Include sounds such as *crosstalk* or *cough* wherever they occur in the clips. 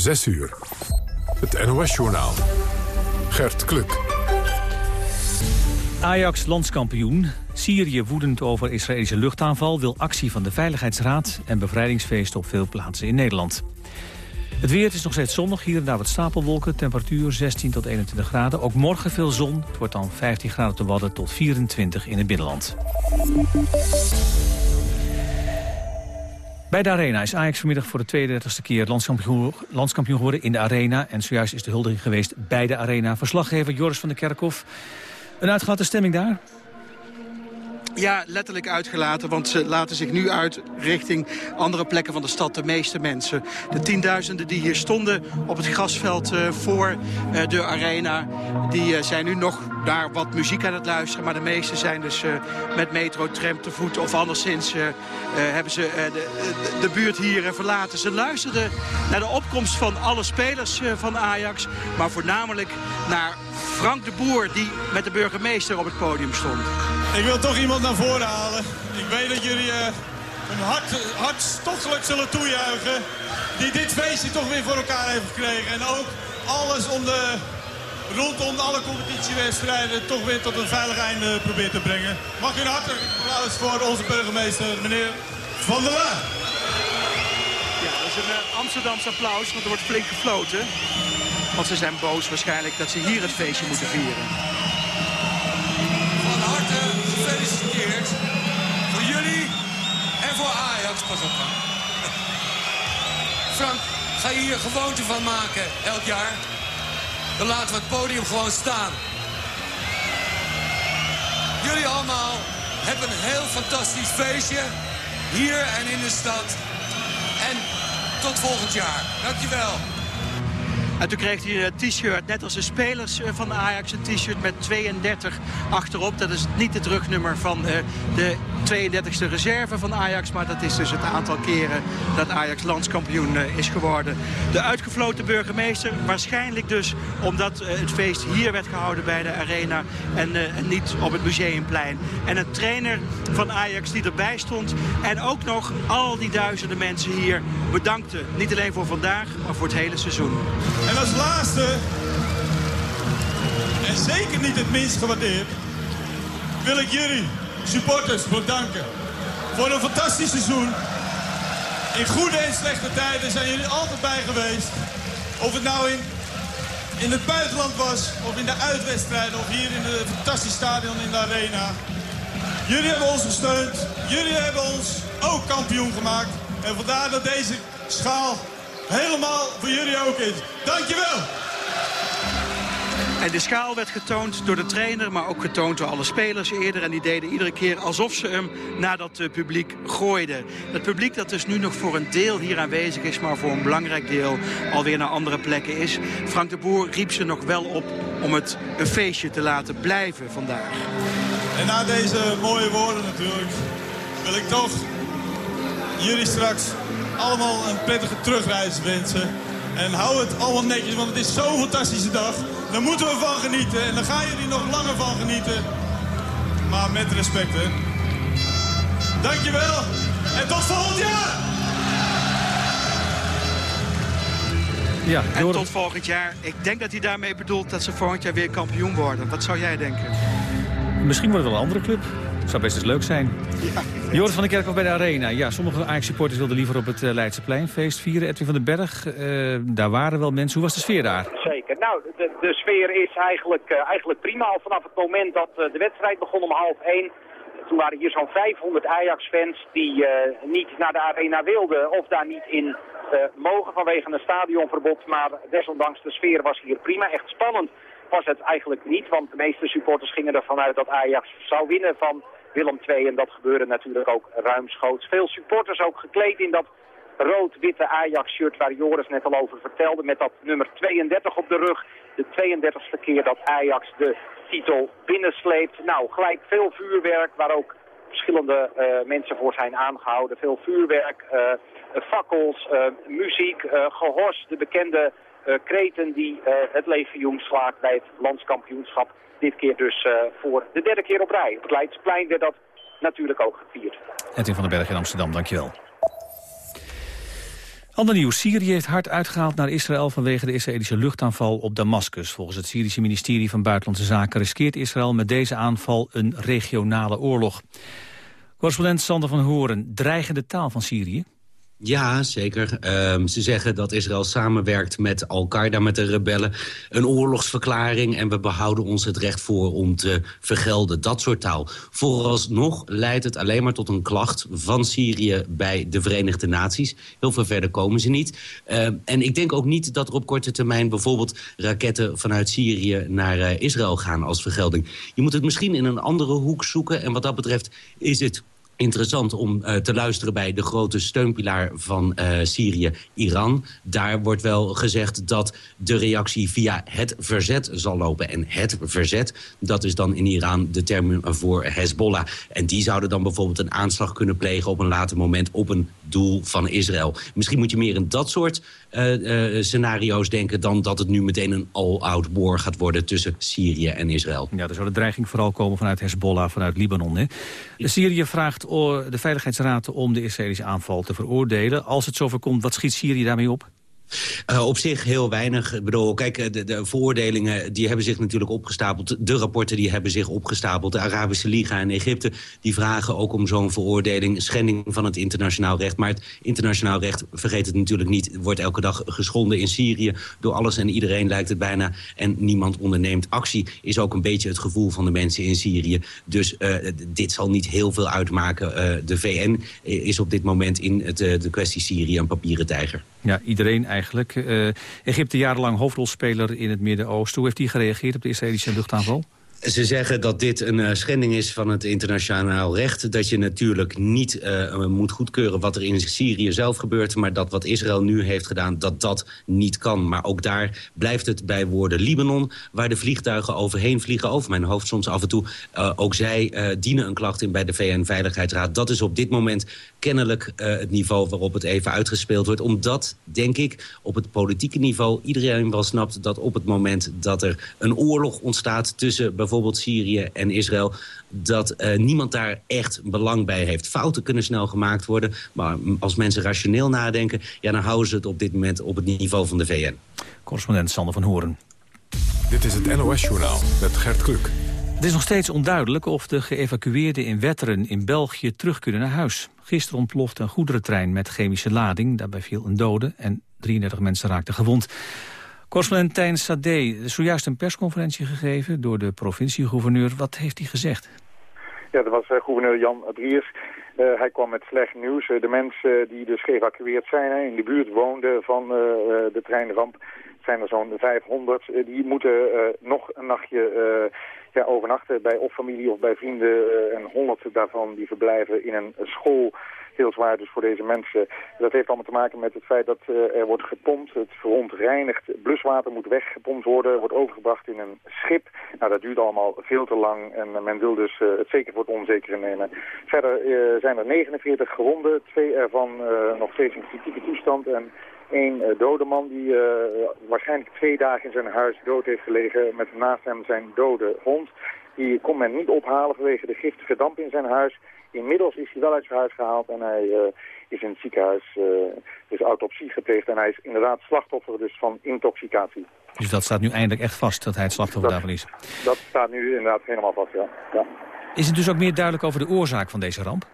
6 uur. Het NOS-journaal. Gert Kluk. Ajax landskampioen. Syrië woedend over Israëlische luchtaanval... wil actie van de Veiligheidsraad en bevrijdingsfeest op veel plaatsen in Nederland. Het weer is nog steeds zonnig, hier en daar wat stapelwolken. Temperatuur 16 tot 21 graden. Ook morgen veel zon. Het wordt dan 15 graden te Wadden tot 24 in het binnenland. Bij de Arena is Ajax vanmiddag voor de 32e keer landskampioen, landskampioen geworden in de Arena. En zojuist is de huldiging geweest bij de Arena. Verslaggever Joris van der Kerkhof. Een uitgelaten stemming daar? Ja, letterlijk uitgelaten, want ze laten zich nu uit richting andere plekken van de stad. De meeste mensen. De tienduizenden die hier stonden op het grasveld uh, voor uh, de arena... die uh, zijn nu nog daar wat muziek aan het luisteren. Maar de meeste zijn dus met metro, tram te voet of anderszins... hebben ze de, de, buurt hier verlaten. Ze luisterden naar de opkomst van alle spelers van Ajax... maar voornamelijk naar Frank de Boer die met de burgemeester op het podium stond. Ik wil toch iemand naar halen. Ik weet dat jullie uh, een hart, hartstochtelijk zullen toejuichen. Die dit feestje toch weer voor elkaar heeft gekregen. En ook alles om de, rondom alle competitiewedstrijden toch weer tot een veilig einde probeert te brengen. Mag u een hartelijk applaus voor onze burgemeester, meneer Van der Laan. Ja, dat is een uh, Amsterdamse applaus, want er wordt flink gefloten. Want ze zijn boos waarschijnlijk dat ze hier het feestje moeten vieren. Gefeliciteerd. Voor jullie en voor Ajax, pas op. *laughs* Frank, ga je hier gewoonte van maken elk jaar? Dan laten we het podium gewoon staan. Jullie allemaal hebben een heel fantastisch feestje. Hier en in de stad. En tot volgend jaar. Dankjewel. En toen kreeg hij een t-shirt, net als de spelers eh, van Ajax, een t-shirt met 32 achterop. Dat is niet het rugnummer van eh, de 32e reserve van Ajax. Maar dat is dus het aantal keren dat Ajax landskampioen eh, is geworden. De uitgefloten burgemeester, waarschijnlijk dus omdat het feest hier werd gehouden bij de arena. En, niet op het museumplein. En een trainer van Ajax die erbij stond. En ook nog al die duizenden mensen hier bedankte. Niet alleen voor vandaag, maar voor het hele seizoen. En als laatste, en zeker niet het minst gewaardeerd, wil ik jullie, supporters, bedanken. Voor een fantastisch seizoen. In goede en slechte tijden zijn jullie altijd bij geweest. Of het nou in, in het buitenland was, of in de uitwedstrijden, of hier in het fantastische stadion in de arena. Jullie hebben ons gesteund. Jullie hebben ons ook kampioen gemaakt. En vandaar dat deze schaal helemaal voor jullie ook is. Dankjewel! En de schaal werd getoond door de trainer, maar ook getoond door alle spelers eerder. En die deden iedere keer alsof ze hem naar dat publiek gooiden. Het publiek dat dus nu nog voor een deel hier aanwezig is, maar voor een belangrijk deel alweer naar andere plekken is. Frank de Boer riep ze nog wel op om het een feestje te laten blijven vandaag. En na deze mooie woorden natuurlijk, wil ik toch jullie straks allemaal een prettige terugreis wensen. En hou het allemaal netjes, want het is zo'n fantastische dag. Daar moeten we van genieten en daar gaan jullie nog langer van genieten. Maar met respect, hè. Dankjewel en tot volgend jaar! Ja, en tot volgend jaar. Ik denk dat hij daarmee bedoelt dat ze volgend jaar weer kampioen worden. Wat zou jij denken? Misschien wordt het wel een andere club. Zou best eens leuk zijn. Ja. Joris van der Kerkhof bij de Arena. Ja, sommige Ajax-supporters wilden liever op het uh, Leidseplein feest vieren. Edwin van den Berg, uh, daar waren wel mensen. Hoe was de sfeer daar? Zeker. Nou, de, de sfeer is eigenlijk, uh, eigenlijk prima. Al vanaf het moment dat de wedstrijd begon om half één. Toen waren hier zo'n 500 Ajax-fans die niet naar de Arena wilden of daar niet in mogen vanwege een stadionverbod. Maar desondanks de sfeer was hier prima. Echt spannend was het eigenlijk niet. Want de meeste supporters gingen ervan uit dat Ajax zou winnen van Willem II. En dat gebeurde natuurlijk ook ruimschoots. Veel supporters ook gekleed in dat rood-witte Ajax-shirt waar Joris net al over vertelde. Met dat nummer 32 op de rug. De 32e keer dat Ajax de titel binnensleept. Nou, gelijk veel vuurwerk waar ook verschillende uh, mensen voor zijn aangehouden. Veel vuurwerk, uh, fakkels, uh, muziek, gehors, de bekende kreten die het legioen slaat bij het landskampioenschap. Dit keer dus uh, voor de derde keer op rij. Op het Leidseplein werd dat natuurlijk ook gevierd. Edwin van den Berg in Amsterdam, dankjewel. Ander nieuws. Syrië heeft hard uitgehaald naar Israël vanwege de Israëlische luchtaanval op Damascus. Volgens het Syrische ministerie van Buitenlandse Zaken riskeert Israël met deze aanval een regionale oorlog. Correspondent Sander van Horen, dreigende taal van Syrië? Ja, zeker. Um, ze zeggen dat Israël samenwerkt met Al-Qaeda, met de rebellen. Een oorlogsverklaring en we behouden ons het recht voor om te vergelden. Dat soort taal. Vooralsnog leidt het alleen maar tot een klacht van Syrië bij de Verenigde Naties. Heel veel verder komen ze niet. Uh, en ik denk ook niet dat er op korte termijn bijvoorbeeld raketten vanuit Syrië naar uh, Israël gaan als vergelding. Je moet het misschien in een andere hoek zoeken. En wat dat betreft is het interessant om uh, te luisteren bij de grote steunpilaar van uh, Syrië, Iran. Daar wordt wel gezegd dat de reactie via het verzet zal lopen. En het verzet, dat is dan in Iran de term voor Hezbollah. En die zouden dan bijvoorbeeld een aanslag kunnen plegen op een later moment op een doel van Israël. Misschien moet je meer in dat soort uh, scenario's denken... dan dat het nu meteen een all-out war gaat worden tussen Syrië en Israël. Ja, er zou de dreiging vooral komen vanuit Hezbollah, vanuit Libanon. Hè? Syrië vraagt de Veiligheidsraad om de Israëlische aanval te veroordelen. Als het zover komt, wat schiet Syrië daarmee op? Uh, op zich heel weinig. Ik bedoel, kijk, eh, de, de veroordelingen die hebben zich natuurlijk opgestapeld. De rapporten die hebben zich opgestapeld. De Arabische Liga en Egypte die vragen ook om zo'n veroordeling. Schending van het internationaal recht. Maar het internationaal recht, vergeet het natuurlijk niet... wordt elke dag geschonden in Syrië. Door alles en iedereen lijkt het bijna. En niemand onderneemt actie. Is ook een beetje het gevoel van de mensen in Syrië. Dus uh, dit zal niet heel veel uitmaken. De VN is op dit moment in het, de kwestie Syrië een papieren tijger. Ja, iedereen eigenlijk. Uh, Egypte jarenlang hoofdrolspeler in het Midden-Oosten. Hoe heeft hij gereageerd op de Israëlische luchtaanval? Ze zeggen dat dit een uh, schending is van het internationaal recht. Dat je natuurlijk niet uh, moet goedkeuren wat er in Syrië zelf gebeurt... maar dat wat Israël nu heeft gedaan, dat dat niet kan. Maar ook daar blijft het bij woorden Libanon... waar de vliegtuigen overheen vliegen, over mijn hoofd soms af en toe. Ook zij dienen een klacht in bij de VN-veiligheidsraad. Dat is op dit moment kennelijk het niveau waarop het even uitgespeeld wordt. Omdat, denk ik, op het politieke niveau iedereen wel snapt... dat op het moment dat er een oorlog ontstaat tussen bijvoorbeeld Syrië en Israël... dat uh, niemand daar echt belang bij heeft. Fouten kunnen snel gemaakt worden, maar als mensen rationeel nadenken... Ja, dan houden ze het op dit moment op het niveau van de VN. Correspondent Sander van Horen. Dit is het NOS-journaal met Gert Kluk. Het is nog steeds onduidelijk of de geëvacueerden in Wetteren in België terug kunnen naar huis. Gisteren ontplofte een goederentrein met chemische lading. Daarbij viel een dode en 33 mensen raakten gewond. Correspondent Sade is zojuist een persconferentie gegeven door de provinciegouverneur. Wat heeft hij gezegd? Ja, dat was uh, gouverneur Jan Adriers. Uh, hij kwam met slecht nieuws. Uh, de mensen die dus geëvacueerd zijn, in de buurt woonden van de treinramp, zijn er zo'n 500. die moeten nog een nachtje ja, overnachten bij of familie of bij vrienden. en 100 daarvan die verblijven in een school heel zwaar dus voor deze mensen. Dat heeft allemaal te maken met het feit dat uh, er wordt gepompt. Het verontreinigd bluswater moet weggepompt worden, wordt overgebracht in een schip. Nou, dat duurt allemaal veel te lang en men wil dus uh, het zeker voor het onzekere nemen. Verder zijn er 49 gewonden, twee ervan nog steeds in kritieke toestand en een dode man die waarschijnlijk twee dagen in zijn huis dood heeft gelegen met naast hem zijn dode hond. Die kon men niet ophalen vanwege de giftige damp in zijn huis. Inmiddels is hij wel uit zijn huis gehaald en hij uh, is in het ziekenhuis uh, dus autopsie gepleegd. En hij is inderdaad slachtoffer dus van intoxicatie. Dus dat staat nu eindelijk echt vast, dat hij het slachtoffer daarvan is? Dat staat nu inderdaad helemaal vast, ja. ja. Is het dus ook meer duidelijk over de oorzaak van deze ramp?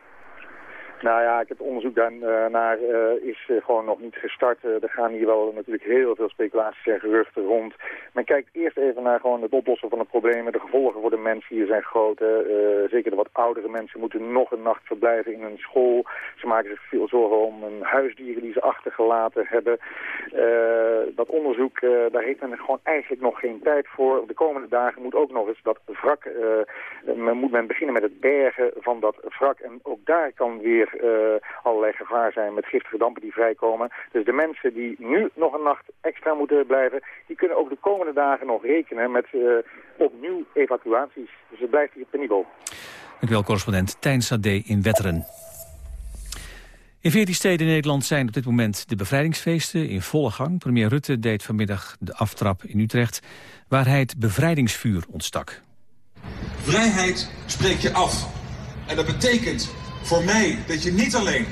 Nou ja, het onderzoek daarnaar uh, is uh, gewoon nog niet gestart. Er gaan hier wel natuurlijk heel veel speculaties en geruchten rond. Men kijkt eerst even naar gewoon het oplossen van de problemen. De gevolgen voor de mensen hier zijn groot. zeker de wat oudere mensen moeten nog een nacht verblijven in een school. Ze maken zich veel zorgen om hun huisdieren die ze achtergelaten hebben. dat onderzoek, daar heeft men gewoon eigenlijk nog geen tijd voor. De komende dagen moet ook nog eens dat wrak... men moet men beginnen met het bergen van dat wrak. En ook daar kan weer uh, allerlei gevaar zijn met giftige dampen die vrijkomen. Dus de mensen die nu nog een nacht extra moeten blijven, die kunnen ook de komende dagen nog rekenen met uh, opnieuw evacuaties. Dus het blijft hier penibel. Dank u wel, correspondent Tijn Sade in Wetteren. In 14 steden in Nederland zijn op dit moment de bevrijdingsfeesten in volle gang. Premier Rutte deed vanmiddag de aftrap in Utrecht, waar hij het bevrijdingsvuur ontstak. Vrijheid spreek je af. En dat betekent voor mij dat je niet alleen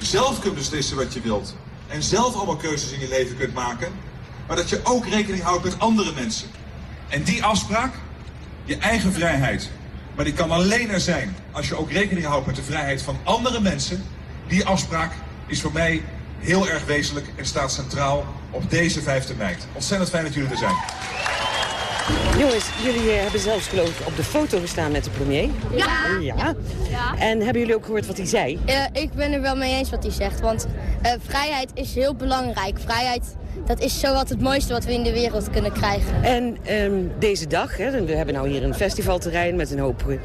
zelf kunt beslissen wat je wilt, en zelf allemaal keuzes in je leven kunt maken, maar dat je ook rekening houdt met andere mensen. En die afspraak, je eigen vrijheid, maar die kan alleen er zijn als je ook rekening houdt met de vrijheid van andere mensen. Die afspraak is voor mij heel erg wezenlijk en staat centraal op deze 5 mei. Ontzettend fijn dat jullie er zijn. Jongens, jullie eh, hebben zelfs geloof ik op de foto gestaan met de premier. Ja. ja. Ja. En hebben jullie ook gehoord wat hij zei? Uh, ik ben er wel mee eens wat hij zegt, want uh, vrijheid is heel belangrijk. Vrijheid dat is zo wat het mooiste wat we in de wereld kunnen krijgen. En um, deze dag, hè, we hebben nou hier een festivalterrein met een hoop...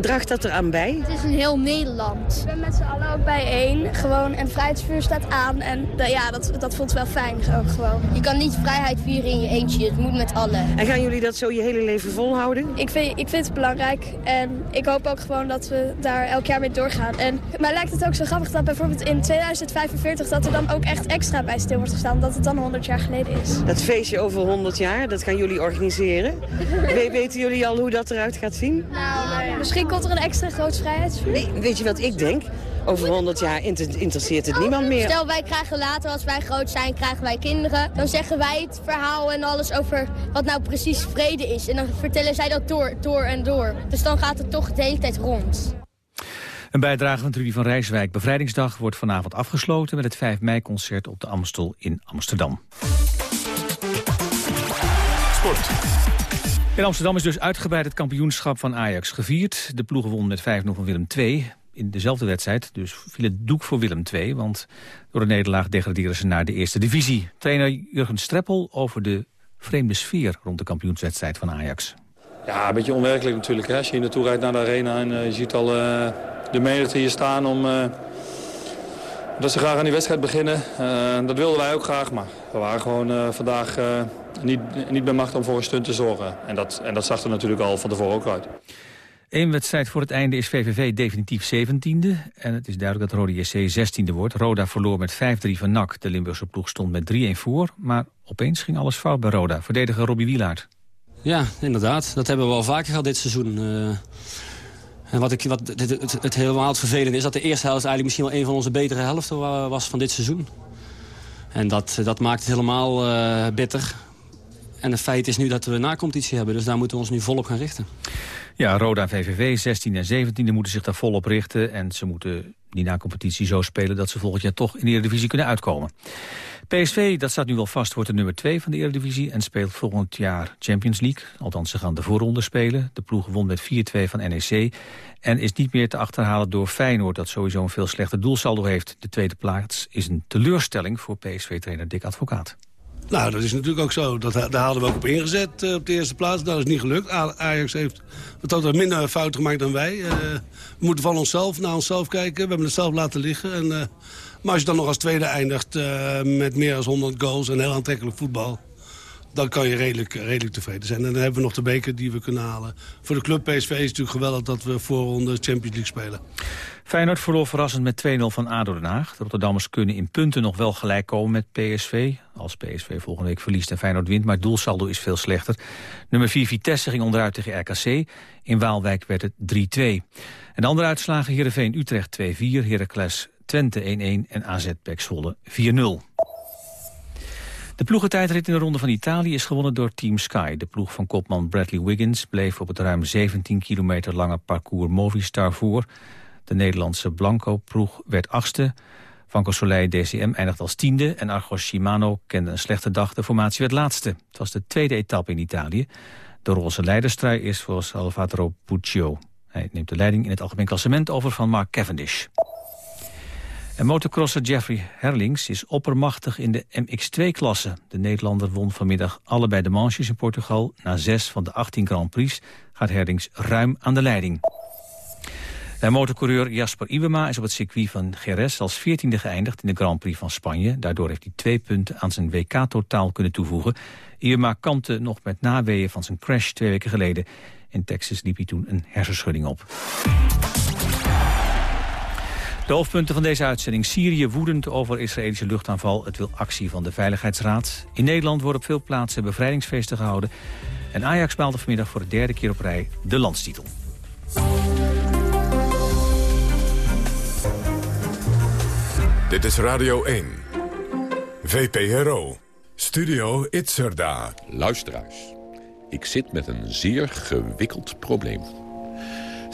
Draagt dat eraan bij? Het is een heel Nederland. We zijn met z'n allen ook bijeen. Gewoon, en vrijheidsvuur staat aan. En uh, ja, dat, dat voelt wel fijn ook gewoon. Je kan niet vrijheid vieren in je eentje. Het moet met allen. En gaan jullie dat zo je hele leven volhouden? Ik vind, ik vind het belangrijk. En ik hoop ook gewoon dat we daar elk jaar mee doorgaan. En mij lijkt het ook zo grappig dat bijvoorbeeld in 2045... dat er dan ook echt extra bij stil wordt gestaan. Dat het dan 100 jaar geleden is. Dat feestje over 100 jaar, dat gaan jullie organiseren. *laughs* We, weten jullie al hoe dat eruit gaat zien? Nou, nee. misschien komt er een extra groot vrijheidsvuur. Nee, weet je wat ik denk? Over 100 jaar interesseert het niemand meer. Stel, wij krijgen later, als wij groot zijn, krijgen wij kinderen. Dan zeggen wij het verhaal en alles over wat nou precies vrede is. En dan vertellen zij dat door, door en door. Dus dan gaat het toch de hele tijd rond. Een bijdrage van Trudy van Rijswijk. Bevrijdingsdag wordt vanavond afgesloten met het 5 mei-concert op de Amstel in Amsterdam. Sport. In Amsterdam is dus uitgebreid het kampioenschap van Ajax gevierd. De ploeg won met 5-0 van Willem II. In dezelfde wedstrijd dus viel het doek voor Willem II... want door de nederlaag degraderen ze naar de eerste divisie. Trainer Jurgen Streppel over de vreemde sfeer... rond de kampioenswedstrijd van Ajax. Ja, een beetje onwerkelijk natuurlijk. Hè? Als je naartoe rijdt naar de arena en uh, je ziet al... Uh de menigte hier staan om... Uh, dat ze graag aan die wedstrijd beginnen. Uh, dat wilden wij ook graag, maar we waren gewoon uh, vandaag niet, niet bij macht om voor een stunt te zorgen. En dat, en dat zag er natuurlijk al van tevoren ook uit. Eén wedstrijd voor het einde is VVV definitief 17e. En het is duidelijk dat Rode JC 16e wordt. Roda verloor met 5-3 van NAC. De Limburgse ploeg stond met 3-1 voor. Maar opeens ging alles fout bij Roda. Verdediger Robbie Wielaert. Ja, inderdaad. Dat hebben we al vaker gehad dit seizoen. En wat, ik, wat het, het, helemaal het vervelende is dat de eerste helft eigenlijk misschien wel een van onze betere helften was van dit seizoen. En dat, dat maakt het helemaal uh, bitter. En het feit is nu dat we na-competitie hebben, dus daar moeten we ons nu volop gaan richten. Ja, Roda VVV, 16 en 17 moeten zich daar volop richten. En ze moeten die na-competitie zo spelen dat ze volgend jaar toch in de Eredivisie kunnen uitkomen. PSV, dat staat nu wel vast, wordt de nummer 2 van de Eredivisie... en speelt volgend jaar Champions League. Althans, ze gaan de voorronde spelen. De ploeg won met 4-2 van NEC... en is niet meer te achterhalen door Feyenoord... dat sowieso een veel slechter doelsaldo heeft. De tweede plaats is een teleurstelling voor PSV-trainer Dick Advocaat. Nou, dat is natuurlijk ook zo. Dat, daar hadden we ook op ingezet uh, op de eerste plaats. Dat is niet gelukt. Ajax heeft wat minder fouten gemaakt dan wij. Uh, we moeten van onszelf naar onszelf kijken. We hebben het zelf laten liggen. En, uh, maar als je dan nog als tweede eindigt met meer dan 100 goals en heel aantrekkelijk voetbal dan kan je redelijk, redelijk tevreden zijn. En dan hebben we nog de beker die we kunnen halen. Voor de club PSV is het natuurlijk geweldig dat we voorronde Champions League spelen. Feyenoord verloor verrassend met 2-0 van ADO Den Haag. De Rotterdammers kunnen in punten nog wel gelijk komen met PSV. Als PSV volgende week verliest en Feyenoord wint, maar het doelsaldo is veel slechter. Nummer 4 Vitesse ging onderuit tegen RKC. In Waalwijk werd het 3-2. En de andere uitslagen Heerenveen Utrecht 2-4, Heracles Twente 1-1 en AZ Pek Zwolle 4-0. De ploegentijdrit in de Ronde van Italië is gewonnen door Team Sky. De ploeg van kopman Bradley Wiggins bleef op het ruim 17 kilometer lange parcours Movistar voor. De Nederlandse Blanco-ploeg werd achtste. Vanco Soleil DCM eindigt als tiende en Argos Shimano kende een slechte dag. De formatie werd laatste. Het was de tweede etappe in Italië. De roze leiderstrui is voor Salvatore Puccio. Hij neemt de leiding in het algemeen klassement over van Mark Cavendish. En motocrosser Jeffrey Herlings is oppermachtig in de MX2-klasse. De Nederlander won vanmiddag allebei de manches in Portugal. Na zes van de 18 Grand Prix gaat Herlings ruim aan de leiding. De motorcoureur Jasper Iwema is op het circuit van Jerez als 14e geëindigd in de Grand Prix van Spanje. Daardoor heeft hij twee punten aan zijn WK-totaal kunnen toevoegen. Iwema kampte nog met naweeën van zijn crash twee weken geleden. In Texas liep hij toen een hersenschudding op. De hoofdpunten van deze uitzending. Syrië woedend over Israëlische luchtaanval. Het wil actie van de Veiligheidsraad. In Nederland worden op veel plaatsen bevrijdingsfeesten gehouden. En Ajax baalde vanmiddag voor de derde keer op rij de landstitel. Dit is Radio 1. VPRO. Studio Itzerda. Luisteraars, ik zit met een zeer gewikkeld probleem.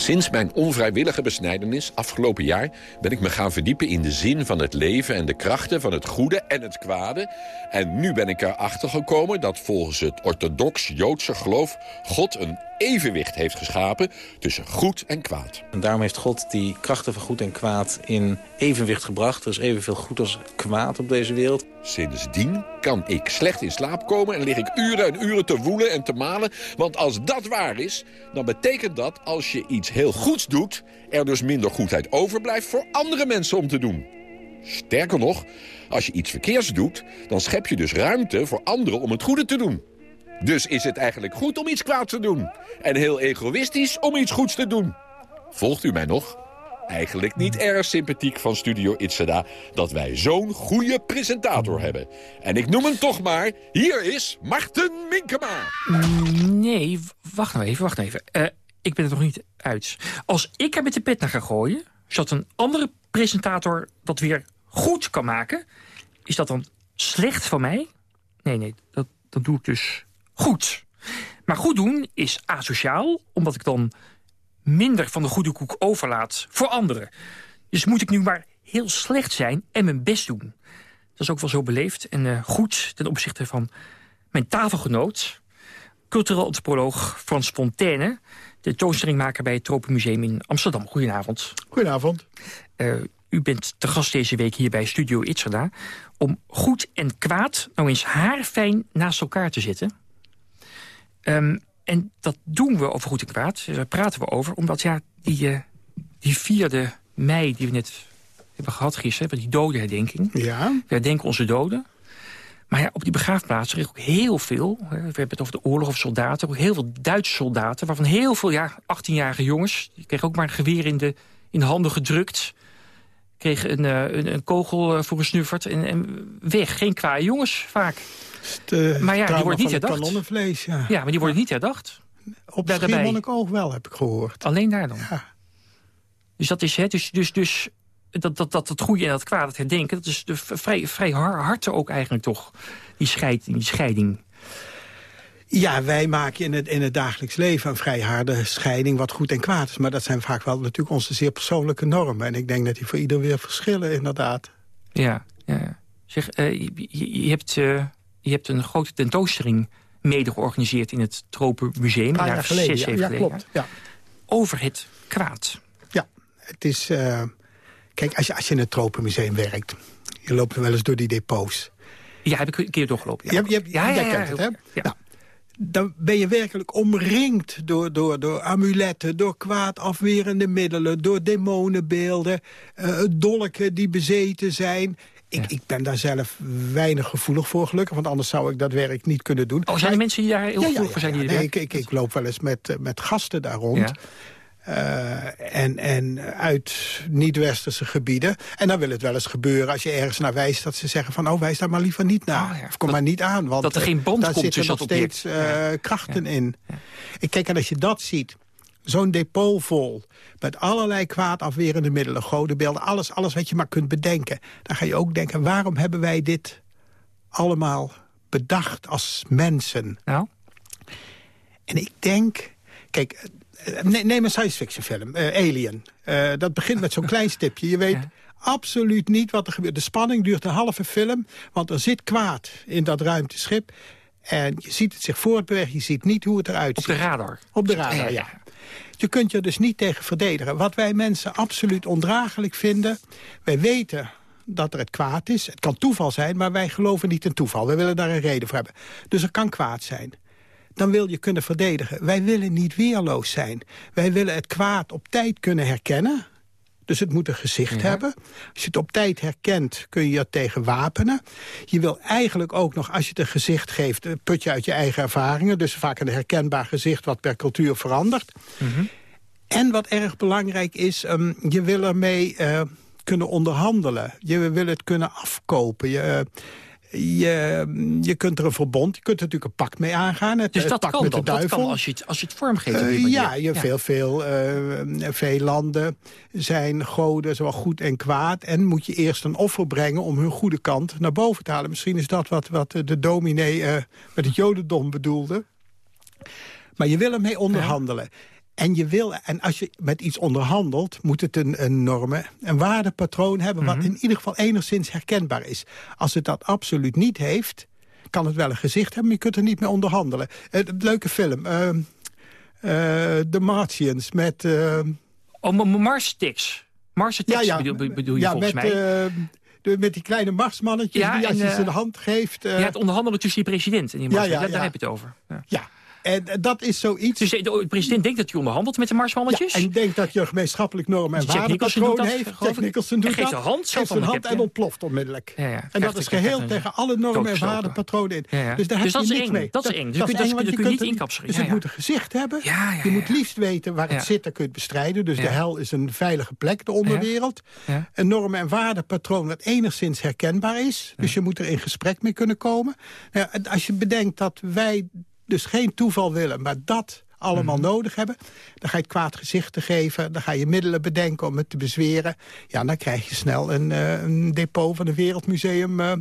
Sinds mijn onvrijwillige besnijdenis afgelopen jaar... ben ik me gaan verdiepen in de zin van het leven... en de krachten van het goede en het kwade. En nu ben ik erachter gekomen dat volgens het orthodox-Joodse geloof... God een evenwicht heeft geschapen tussen goed en kwaad. En daarom heeft God die krachten van goed en kwaad in evenwicht gebracht. Er is evenveel goed als kwaad op deze wereld. Sindsdien kan ik slecht in slaap komen en lig ik uren en uren te woelen en te malen. Want als dat waar is, dan betekent dat als je iets heel goeds doet... er dus minder goedheid overblijft voor andere mensen om te doen. Sterker nog, als je iets verkeers doet... dan schep je dus ruimte voor anderen om het goede te doen. Dus is het eigenlijk goed om iets kwaad te doen. En heel egoïstisch om iets goeds te doen. Volgt u mij nog? Eigenlijk niet erg sympathiek van Studio Itzada... dat wij zo'n goede presentator hebben. En ik noem hem toch maar... Hier is Marten Minkema. Nee, wacht nou even, wacht nou even. Uh, ik ben er nog niet uit. Als ik er met de pet naar ga gooien... zodat een andere presentator dat weer goed kan maken... is dat dan slecht van mij? Nee, nee, dat, dat doe ik dus goed. Maar goed doen is asociaal, omdat ik dan minder van de goede koek overlaat voor anderen. Dus moet ik nu maar heel slecht zijn en mijn best doen. Dat is ook wel zo beleefd en uh, goed ten opzichte van mijn tafelgenoot... cultureel antropoloog Frans Fontaine... de toonstellingmaker bij het Tropenmuseum in Amsterdam. Goedenavond. Goedenavond. Uh, u bent te gast deze week hier bij Studio Itzerda... om goed en kwaad nou eens haarfijn naast elkaar te zetten... Um, en dat doen we over goed en kwaad. Daar praten we over. Omdat ja, die, uh, die 4 mei die we net hebben gehad gisteren... die dodenherdenking. Ja. We herdenken onze doden. Maar ja, op die begraafplaats er ook heel veel... we hebben het over de oorlog of soldaten... ook heel veel Duitse soldaten... waarvan heel veel ja, 18-jarige jongens... die kregen ook maar een geweer in de, in de handen gedrukt... kregen een, uh, een, een, kogel uh, voor gesnufferd en, en weg. Geen kwaaie jongens, vaak. De maar ja, die wordt niet herdacht. Kanonnenvlees, ja. ja, maar die worden niet herdacht. Op Schiermonnikoog wel, heb ik gehoord. Alleen daar dan? Ja. Dus dat is, hè, dus, dus, dus dat, dat, dat het goede en het kwaad, het herdenken... dat is de, vrij, vrij harte ook eigenlijk toch, die, scheid, die scheiding. Ja, wij maken in het, in het dagelijks leven een vrij harde scheiding wat goed en kwaad is. Maar dat zijn vaak wel natuurlijk onze zeer persoonlijke normen. En ik denk dat die voor ieder weer verschillen, inderdaad. Ja, ja. Zeg, uh, je, je, hebt... Uh, je hebt een grote tentoonstelling mede georganiseerd in het Tropenmuseum. Een jaar geleden, zes, ja, ja, klopt. Ja. Over het kwaad. Ja, het is... Uh, kijk, als je, als je in het Tropenmuseum werkt... je loopt wel eens door die depots. Ja, heb ik een keer doorgelopen. Ja, je, je, ja, jij kent het, hè? Ja. Nou, dan ben je werkelijk omringd door, door, door amuletten, door kwaadafwerende middelen, door demonenbeelden, uh, dolken die bezeten zijn. Ik, ik ben daar zelf weinig gevoelig voor, gelukkig. Want anders zou ik dat werk niet kunnen doen. Oh, zijn er mensen die daar heel gevoelig voor zijn? Die nee, ik, ik, ik, loop wel eens met, met gasten daar rond. Uh, en, en uit niet-westerse gebieden. En dan wil het wel eens gebeuren als je ergens naar wijst... dat ze zeggen van, oh, wijs daar maar liever niet naar. Oh, ja. Of kom maar niet aan, want dat er geen band daar komt zitten nog steeds uh, krachten in. Ik kijk, en als je dat ziet zo'n depot vol met allerlei kwaadafwerende middelen, godenbeelden, alles, alles wat je maar kunt bedenken. Dan ga je ook denken, waarom hebben wij dit allemaal bedacht als mensen? Nou? En ik denk, kijk, neem een science fiction film, uh, Alien. Uh, dat begint met zo'n *laughs* klein stipje. Je weet ja. absoluut niet wat er gebeurt. De spanning duurt een halve film, want er zit kwaad in dat ruimteschip. En je ziet het zich voortbewegen, je ziet niet hoe het eruit ziet. Op de radar? Op de radar, ja. Je kunt je dus niet tegen verdedigen. Wat wij mensen absoluut ondraaglijk vinden... wij weten dat er het kwaad is. Het kan toeval zijn, maar wij geloven niet in toeval. We willen daar een reden voor hebben. Dus er kan kwaad zijn. Dan wil je kunnen verdedigen. Wij willen niet weerloos zijn. Wij willen het kwaad op tijd kunnen herkennen. Dus het moet een gezicht ja. hebben. Als je het op tijd herkent, kun je het tegen wapenen. Je wil eigenlijk ook nog, als je het een gezicht geeft... put je uit je eigen ervaringen. Dus vaak een herkenbaar gezicht wat per cultuur verandert. Mm -hmm. En wat erg belangrijk is, um, je wil ermee uh, kunnen onderhandelen. Je wil het kunnen afkopen. Je, uh, Je, je kunt er een verbond, je kunt er natuurlijk een pak mee aangaan. Het, Dus dat kan met dan, de dat duivel. kan als je het, als je het vormgeeft Eh, ja, je, Veel, veel, eh, veel landen zijn goden, zowel goed en kwaad. En moet je eerst een offer brengen om hun goede kant naar boven te halen. Misschien is dat wat, wat de dominee eh, met het jodendom bedoelde. Maar je wil ermee onderhandelen. En, je wil, en als je met iets onderhandelt, moet het een, een normen, een waardepatroon hebben... wat in ieder geval enigszins herkenbaar is. Als het dat absoluut niet heeft, kan het wel een gezicht hebben... maar je kunt er niet mee onderhandelen. Eh, leuke film, eh, eh, The Martians, met... eh, Oh, Ma- Ma- Mars Sticks. Mars bedoel, bedoel je ja, volgens met, mij. de, met die kleine marsmannetjes Ja, die als en, je ze de hand geeft... eh, ja, het onderhandelen tussen die president en die Ja, ja. daar heb je het over. Ja. En eh, dat is zoiets... Dus de, de president denkt dat hij onderhandelt met de Marsmannetjes? Ja, en denkt dat je een gemeenschappelijk normen- en waardepatroon heeft. Jack. Nicholson doet geeft dat. hand, geeft zijn hand en ontploft onmiddellijk. Ja, ja. En dat is geheel tegen alle normen en waardepatronen in. Dus daar Dus heb dat je niks mee. Dat is eng. Dus dat kun- je kunt niet inkapselen. Dus het moet een gezicht hebben. Je moet liefst weten waar het zit, dan kun je het bestrijden. Dus de hel is een veilige plek, de onderwereld. Een normen- en waardepatroon dat enigszins herkenbaar is. Dus je moet er in gesprek mee kunnen komen. Nou, en als je bedenkt dat wij dus geen toeval willen, maar dat allemaal Mhm. nodig hebben. Dan ga je het kwaad gezicht te geven. Dan ga je middelen bedenken om het te bezweren. Ja, dan krijg je snel een, eh, een depot van een wereldmuseum... eh,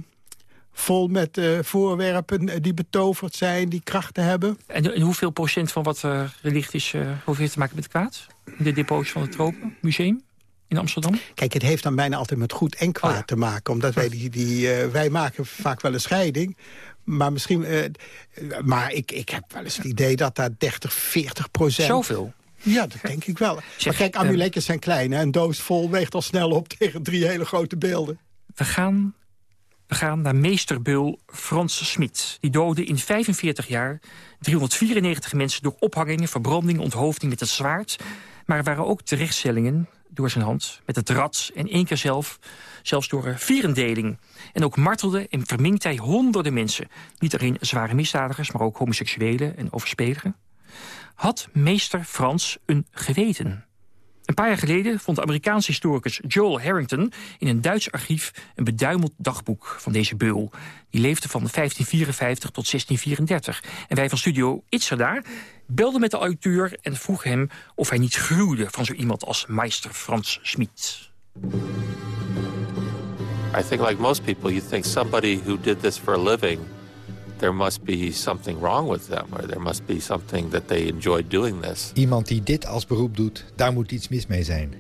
vol met eh, voorwerpen die betoverd zijn, die krachten hebben. En, en hoeveel procent van wat er ligt is, hoeveel heeft te maken met kwaad? De depots van het Tropenmuseum in Amsterdam? Kijk, het heeft dan bijna altijd met goed en kwaad Oh ja. te maken. Omdat wij, die, die, wij maken vaak wel een scheiding. Maar misschien... eh, maar ik, ik heb wel eens het idee dat daar 30, 40 procent... Zoveel? Ja, dat denk ik wel. maar kijk, eh, amuletjes zijn klein. Hè? Een doos vol weegt al snel op *laughs* tegen drie hele grote beelden. We gaan, we gaan naar meesterbul Frans Smit. Die doodde in 45 jaar 394 mensen door ophangingen, verbranding, onthoofding met het zwaard. Maar er waren ook terechtstellingen door zijn hand met het rad en één keer zelf, zelfs door vierendeling. En ook martelde en verminkte hij honderden mensen. Niet alleen zware misdadigers, maar ook homoseksuelen en overspeligen. Had meester Frans een geweten? Een paar jaar geleden vond de Amerikaanse historicus Joel Harrington... in een Duits archief een beduimeld dagboek van deze beul. Die leefde van 1554 tot 1634. En wij van studio Itzerda belden met de auteur... en vroegen hem of hij niet gruwde van zo iemand als meester Frans Smit. I think, like most people, you think somebody who did this for a living, there must be something wrong with them, or there must be something that they enjoy doing this. Iemand die dit als beroep doet, daar moet iets mis mee zijn.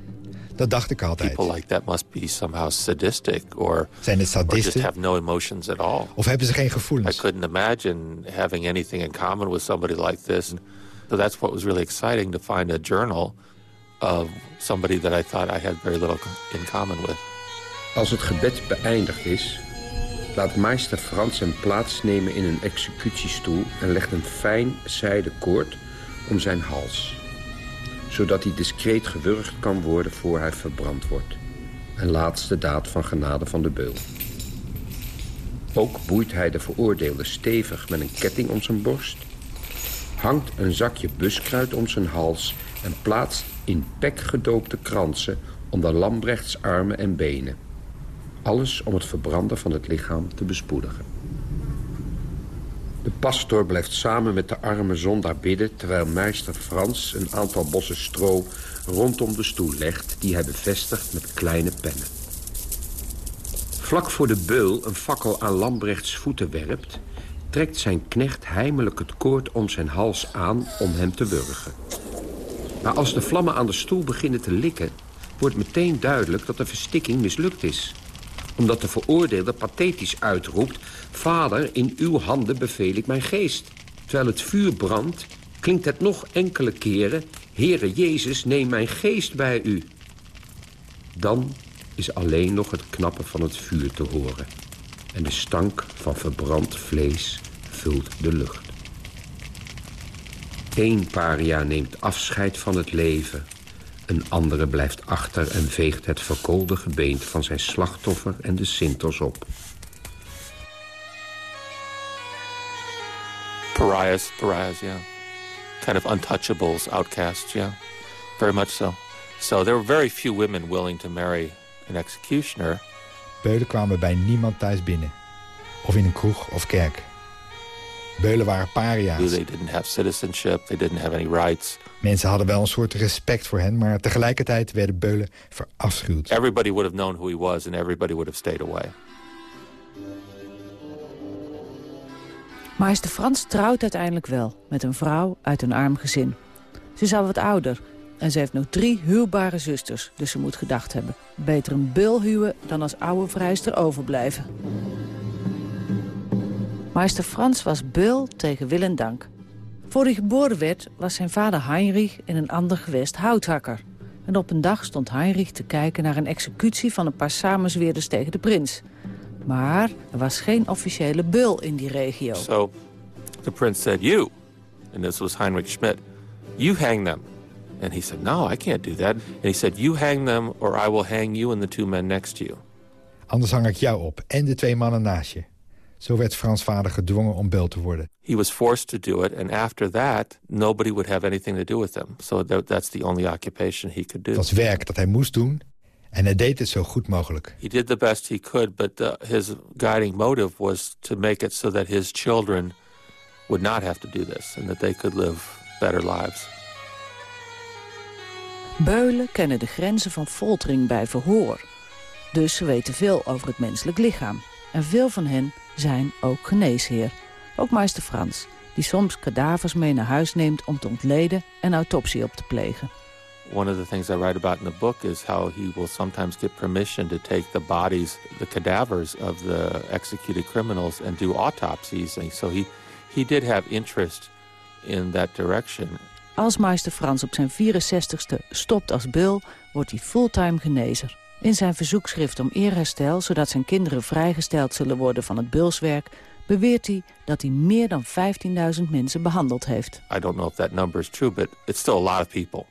Dat dacht ik altijd. People like that must be somehow sadistic, or, Zijn het or just have no emotions at all. Of hebben ze geen gevoelens? I couldn't imagine having anything in common with somebody like this. So that's what was really exciting to find a journal of somebody that I thought I had very little in common with. Als het gebed beëindigd is, laat meester Frans hem plaatsnemen in een executiestoel... en legt een fijn zijden koord om zijn hals. Zodat hij discreet gewurgd kan worden voor hij verbrand wordt. Een laatste daad van genade van de beul. Ook boeit hij de veroordeelde stevig met een ketting om zijn borst... hangt een zakje buskruid om zijn hals... en plaatst in pek gedoopte kransen onder Lambrechts armen en benen. Alles om het verbranden van het lichaam te bespoedigen. De pastor blijft samen met de arme zondaar bidden... terwijl meester Frans een aantal bossen stro rondom de stoel legt... die hij bevestigt met kleine pennen. Vlak voor de beul een fakkel aan Lambrechts voeten werpt... trekt zijn knecht heimelijk het koord om zijn hals aan om hem te wurgen. Maar als de vlammen aan de stoel beginnen te likken... wordt meteen duidelijk dat de verstikking mislukt is omdat de veroordeelde pathetisch uitroept... Vader, in uw handen beveel ik mijn geest. Terwijl het vuur brandt, klinkt het nog enkele keren... Heere Jezus, neem mijn geest bij u. Dan is alleen nog het knappen van het vuur te horen. En de stank van verbrand vlees vult de lucht. Eén paria neemt afscheid van het leven... Een andere blijft achter en veegt het verkoolde gebeent van zijn slachtoffer en de sintels op. Pariahs, pariahs, yeah. Kind of untouchables, outcasts, yeah. Very much so. So there were very few women willing to marry an executioner. Beulen kwamen bij niemand thuis binnen. of in een kroeg of kerk. Beulen waren paria's. They didn't have citizenship, they didn't have any rights. Mensen hadden wel een soort respect voor hen, maar tegelijkertijd werden Beulen verafschuwd. Everybody would have known who he was and everybody would have stayed away. Meester Frans trouwt uiteindelijk wel met een vrouw uit een arm gezin. Ze is al wat ouder en ze heeft nog drie huwbare zusters, dus ze moet gedacht hebben. Beter een beul huwen dan als oude vrijster overblijven. Meester Frans was beul tegen wil en dank. Voor hij geboren werd was zijn vader Heinrich in een ander gewest houthakker. En op een dag stond Heinrich te kijken naar een executie van een paar samenzweerders tegen de prins. Maar er was geen officiële beul in die regio. So the prince said, you, and this was Heinrich Schmidt, you hang them. And he said, no, I can't do that. And he said, you hang them or I will hang you and the two men next to you. Anders hang ik jou op en de twee mannen naast je. Zo werd Frans vader gedwongen om beul te worden. He was forced to do it, and after that, nobody would have anything to do with him. So that, that's the only occupation he could do. Het was werk dat hij moest doen en hij deed het zo goed mogelijk. He did the best he could, but uh, his guiding motive was to make it so that his children would not have to do this and that they could live better lives. Beulen kennen de grenzen van foltering bij verhoor. Dus ze weten veel over het menselijk lichaam. En veel van hen zijn ook geneesheer. Ook meester Frans, die soms kadavers mee naar huis neemt om te ontleden en autopsie op te plegen. One of the things I write about in the book is how he will sometimes get permission to take the bodies, the cadavers of the executed criminals and do autopsies. And so he, he did have interest in that direction. Als meester Frans op zijn 64ste stopt als beul, wordt hij fulltime genezer. In zijn verzoekschrift om eerherstel, zodat zijn kinderen vrijgesteld zullen worden van het beulswerk, beweert hij dat hij meer dan 15.000 mensen behandeld heeft. I don't know if that number is true, but it's still a lot of people.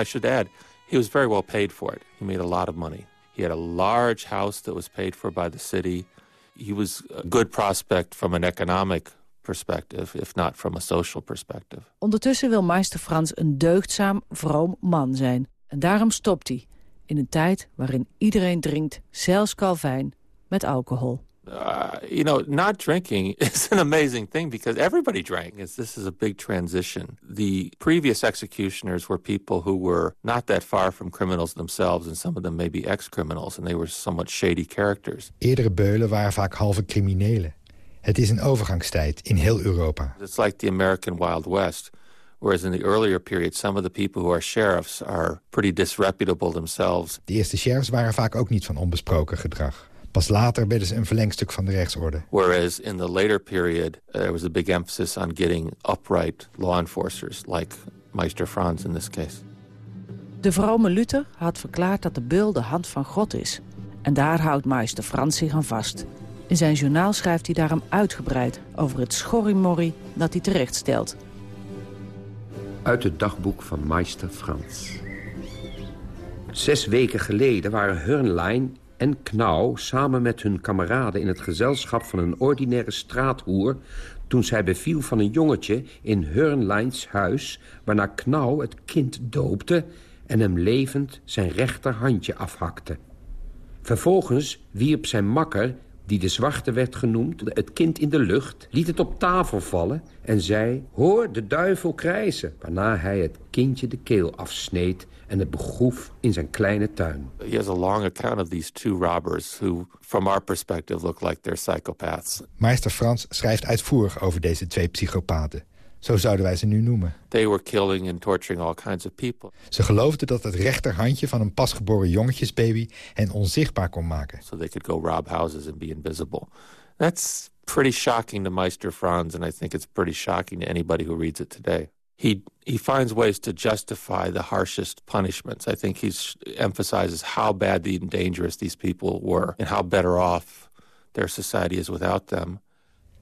I should add, he was very well paid for it. He made a lot of money. He had a large house that was paid for by the city. He was a good prospect from an economic perspective, if not from a social perspective. Ondertussen wil meester Frans een deugdzaam, vroom man zijn. En daarom stopt hij, in een tijd waarin iedereen drinkt, zelfs Calvijn, met alcohol. Uh, you know, not drinking *laughs* is an amazing thing because everybody drank. It's, this is a big transition. The previous executioners were people who were not that far from criminals themselves, and some of them maybe ex-criminals, and they were somewhat shady characters. Eerdere beulen waren vaak halve criminelen. Het is een overgangstijd in heel Europa. It's like the American Wild West. Whereas in the earlier period, some of the people who are sheriffs are pretty disreputable themselves. De eerste sheriffs waren vaak ook niet van onbesproken gedrag. Pas later werden ze een verlengstuk van de rechtsorde. Whereas in the later period, there was a big emphasis on getting upright law enforcers, like Meister Franz in this case. De vrome Luther had verklaard dat de beul de hand van God is. En daar houdt Meister Frans zich aan vast. In zijn journaal schrijft hij daarom uitgebreid over het schorrimorrie dat hij terechtstelt. Uit het dagboek van Meister Frans. Zes weken geleden waren Hörnlein en Knauw samen met hun kameraden in het gezelschap van een ordinaire straathoer... toen zij beviel van een jongetje in Hörnleins huis... waarna Knauw het kind doopte en hem levend zijn rechterhandje afhakte. Vervolgens wierp zijn makker, die de zwarte werd genoemd, het kind in de lucht... liet het op tafel vallen en zei, hoor de duivel krijsen... waarna hij het kindje de keel afsneed en het begroef in zijn kleine tuin. He has a long account of these two robbers who, from our perspective, look like they're psychopaths. Meester Frans schrijft uitvoerig over deze twee psychopaten. Zo zouden wij ze nu noemen. They were killing and torturing all kinds of people. Ze geloofden dat het rechterhandje van een pasgeboren jongetjesbaby hen onzichtbaar kon maken. So they could go rob houses and be invisible. That's pretty shocking to Meister Franz, and I think it's pretty shocking to anybody who reads it today. He, he finds ways to justify the harshest punishments. I think he emphasizes how bad and dangerous these people were and how better off their society is without them.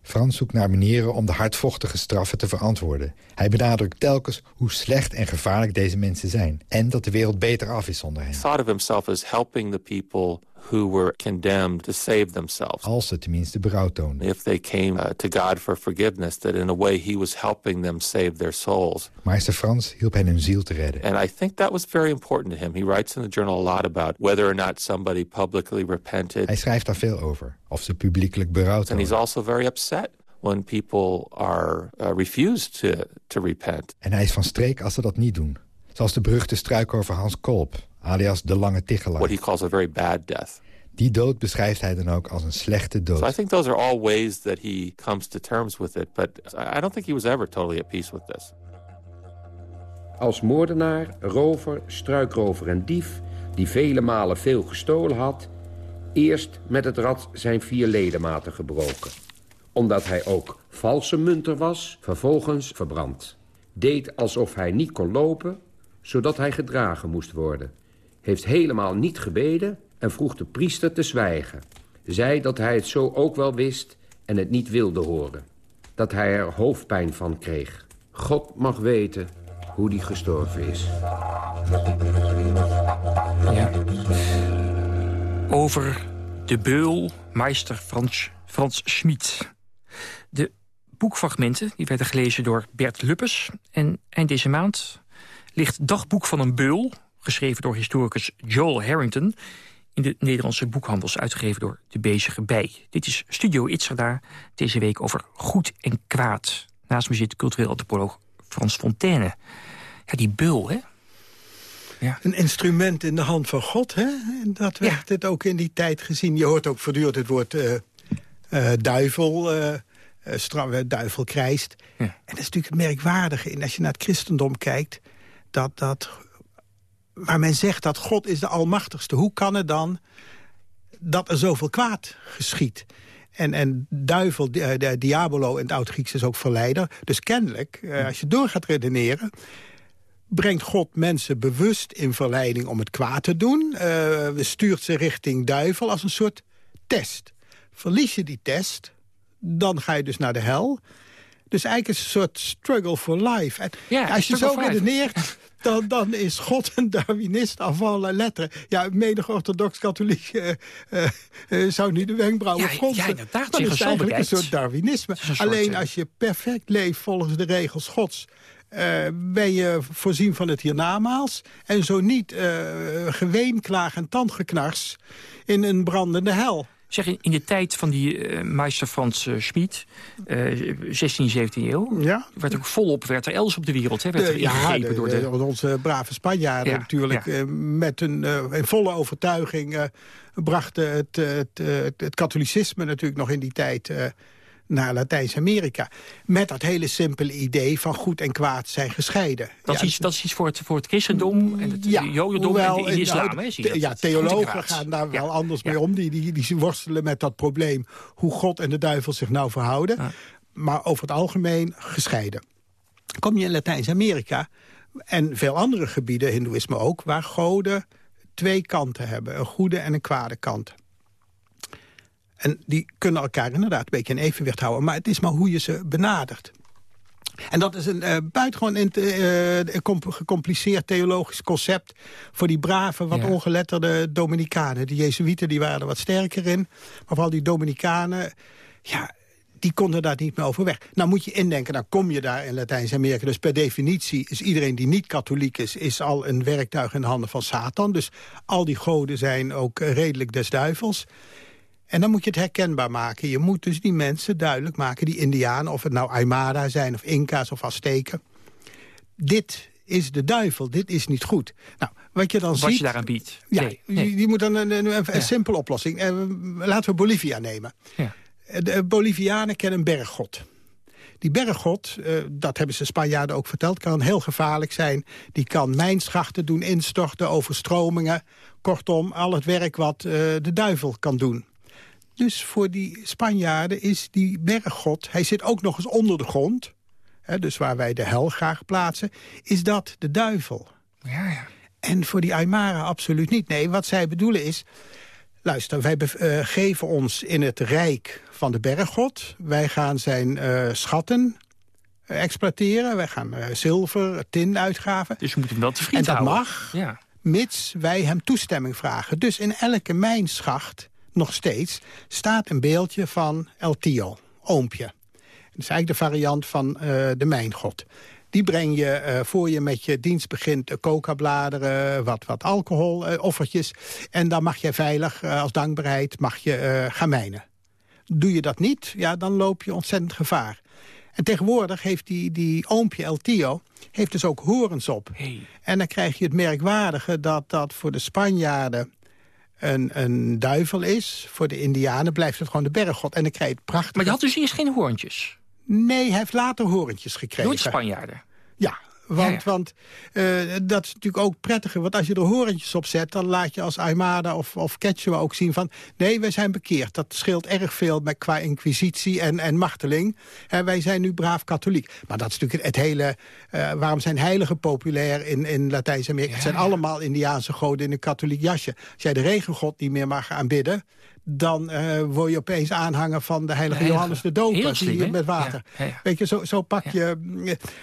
Frans zoekt naar manieren om de hardvochtige straffen te verantwoorden. Hij benadrukt telkens hoe slecht en gevaarlijk deze mensen zijn. En dat de wereld beter af is zonder hen. Himself as helping the people who were condemned to save themselves. Als ze tenminste berouw toonden. If they came uh, to God for forgiveness, that in a way he was helping them save their souls. Meester Frans hielp hen hun ziel te redden. And I think that was very important to him. He writes in the journal a lot about whether or not somebody publicly repented. Hij schrijft daar veel over, of ze publiekelijk berouw And tonen. he's also very upset when people are uh, refused to, to repent. En hij is van streek als ze dat niet doen. Zoals de beruchte struik over Hans Kolp, alias de lange tichelaar. What he calls a very bad death. Die dood beschrijft hij dan ook als een slechte dood. So I think those are all ways that he comes to terms with it, but I I don't think he was ever totally at peace with this. Als moordenaar, rover, struikrover en dief... die vele malen veel gestolen had... eerst met het rad zijn vier ledematen gebroken. Omdat hij ook valse munter was, vervolgens verbrand. Deed alsof hij niet kon lopen, zodat hij gedragen moest worden. Heeft helemaal niet gebeden en vroeg de priester te zwijgen. Zei dat hij het zo ook wel wist en het niet wilde horen. Dat hij er hoofdpijn van kreeg. God mag weten hoe die gestorven is. Over de beul, meester Frans, Frans Schmid. De boekfragmenten die werden gelezen door Bert Luppes. En eind deze maand ligt Dagboek van een beul... geschreven door historicus Joel Harrington... in de Nederlandse boekhandels, uitgegeven door De Bezige Bij. Dit is Studio Itzerda, deze week over goed en kwaad. Naast me zit cultureel antropoloog Frans Fontaine. Ja, die beul, hè? Een instrument in de hand van God, hè? En dat werd het ook in die tijd gezien. Je hoort ook voortdurend het woord eh, eh, duivel, eh, duivel krijst. En dat is natuurlijk het merkwaardige in als je naar het christendom kijkt... dat, dat waar men zegt dat God is de almachtigste. Hoe kan het dan dat er zoveel kwaad geschiet? En, en duivel, di- eh, de, diabolo in het Oud-Grieks is ook verleider. Dus kennelijk, eh, als je door gaat redeneren brengt God mensen bewust in verleiding om het kwaad te doen. Eh, stuurt ze richting duivel als een soort test. Verlies je die test, dan ga je dus naar de hel. Dus eigenlijk is het een soort struggle for life. En Ja, als je zo redeneert, *laughs* dan, dan is God een Darwinist af alle letteren. Ja, menig orthodox-katholiek eh, eh, eh, zou nu de wenkbrauwen Ja, fronsen. ja, inderdaad, dat is eigenlijk een soort Darwinisme. is een soort, Alleen als je perfect leeft volgens de regels Gods... ben je voorzien van het hiernamaals. En zo niet uh, geween, klaag en tandgeknars in een brandende hel. Zeg, in, in de tijd van die uh, meester Frans uh, Schmid, uh, 16, 17 eeuw... Ja. werd ook volop, werd er elders op de wereld, hè, werd er ja, de, door de... onze brave Spanjaarden Ja, natuurlijk. ja. eh, met een eh, in volle overtuiging eh, brachten het, eh, het, het, het katholicisme natuurlijk nog in die tijd... naar Latijns-Amerika. Met dat hele simpele idee van goed en kwaad zijn gescheiden. Dat, is, iets, dat is iets voor het, voor het christendom en het ja, jodendom hoewel en de, de islam. nou, ja, theologen gaan daar wel anders mee om. Die, die, die worstelen met dat probleem hoe God en de duivel zich nou verhouden. Maar over het algemeen gescheiden. Kom je in Latijns-Amerika en veel andere gebieden, hindoeïsme ook... waar goden twee kanten hebben, een goede en een kwade kant. En die kunnen elkaar inderdaad een beetje in evenwicht houden. Maar het is maar hoe je ze benadert. En dat is een uh, buitengewoon uh, com- gecompliceerd theologisch concept... voor die brave, wat Ja. ongeletterde Dominicanen. Die Jezuïeten die waren er wat sterker in. Maar vooral die Dominicanen, ja, die konden daar niet meer over weg. Nou moet je indenken, dan kom je daar in Latijns-Amerika. Dus per definitie is iedereen die niet katholiek is... is al een werktuig in de handen van Satan. Dus al die goden zijn ook eh, redelijk des duivels... En dan moet je het herkenbaar maken. Je moet dus die mensen duidelijk maken, die indianen... of het nou Aymara zijn, of Inca's of Azteken. Dit is de duivel, dit is niet goed. Nou, wat je dan Wat ziet... je daaraan biedt. Ja, Nee, die- nee. die moet dan een, een, een, Ja. simpele oplossing. Eh, laten we Bolivia nemen. Ja. De Bolivianen kennen een berggod. Die berggod, eh, dat hebben ze Spanjaarden ook verteld... kan heel gevaarlijk zijn. Die kan mijnschachten doen instorten, overstromingen. Kortom, al het werk wat eh, de duivel kan doen. Dus voor die Spanjaarden is die berggod... hij zit ook nog eens onder de grond... Hè, dus waar wij de hel graag plaatsen... is dat de duivel. Ja, ja. En voor die Aymara absoluut niet. Nee, wat zij bedoelen is... Luister, wij eh, geven ons in het rijk van de berggod. Wij gaan zijn eh, schatten eh, exploiteren. Wij gaan eh, zilver, tin uitgaven. Dus we moeten hem wel te En vriend dat houden. mag. Ja. mits wij hem toestemming vragen. Dus in elke mijnschacht, nog steeds, staat een beeldje van El Tio, oompje. Dat is eigenlijk de variant van uh, de mijngod. Die breng je uh, voor je met je dienst begint coca-bladeren, wat, wat alcohol, uh, offertjes. En dan mag je veilig, als dankbaarheid, mag je gaan mijnen. Doe je dat niet, ja, dan loop je ontzettend gevaar. En tegenwoordig heeft die, die oompje El Tio heeft dus ook horens op. Hey. En dan krijg je het merkwaardige dat dat voor de Spanjaarden een, een duivel is. Voor de Indianen blijft het gewoon de berggod. En dan krijg je het prachtig. Maar je had dus eerst geen hoorntjes? Nee, hij heeft later horentjes gekregen. Door de Spanjaarden? Ja, want, ja, want uh, dat is natuurlijk ook prettiger. Want als je er horentjes op zet, dan laat je als Aymada of, of Quechua ook zien van... nee, wij zijn bekeerd. Dat scheelt erg veel met, qua inquisitie en, en marteling. En wij zijn nu braaf katholiek. Maar dat is natuurlijk het hele... Uh, waarom zijn heiligen populair in, in Latijns-Amerika? Ja, het zijn allemaal Indiaanse goden in een katholiek jasje. Als jij de regengod niet meer mag aanbidden dan uh, word je opeens aanhanger van de heilige, heilige. Johannes de Doper. Slim, die met water. Ja, ja, Weet je, zo, zo pak je,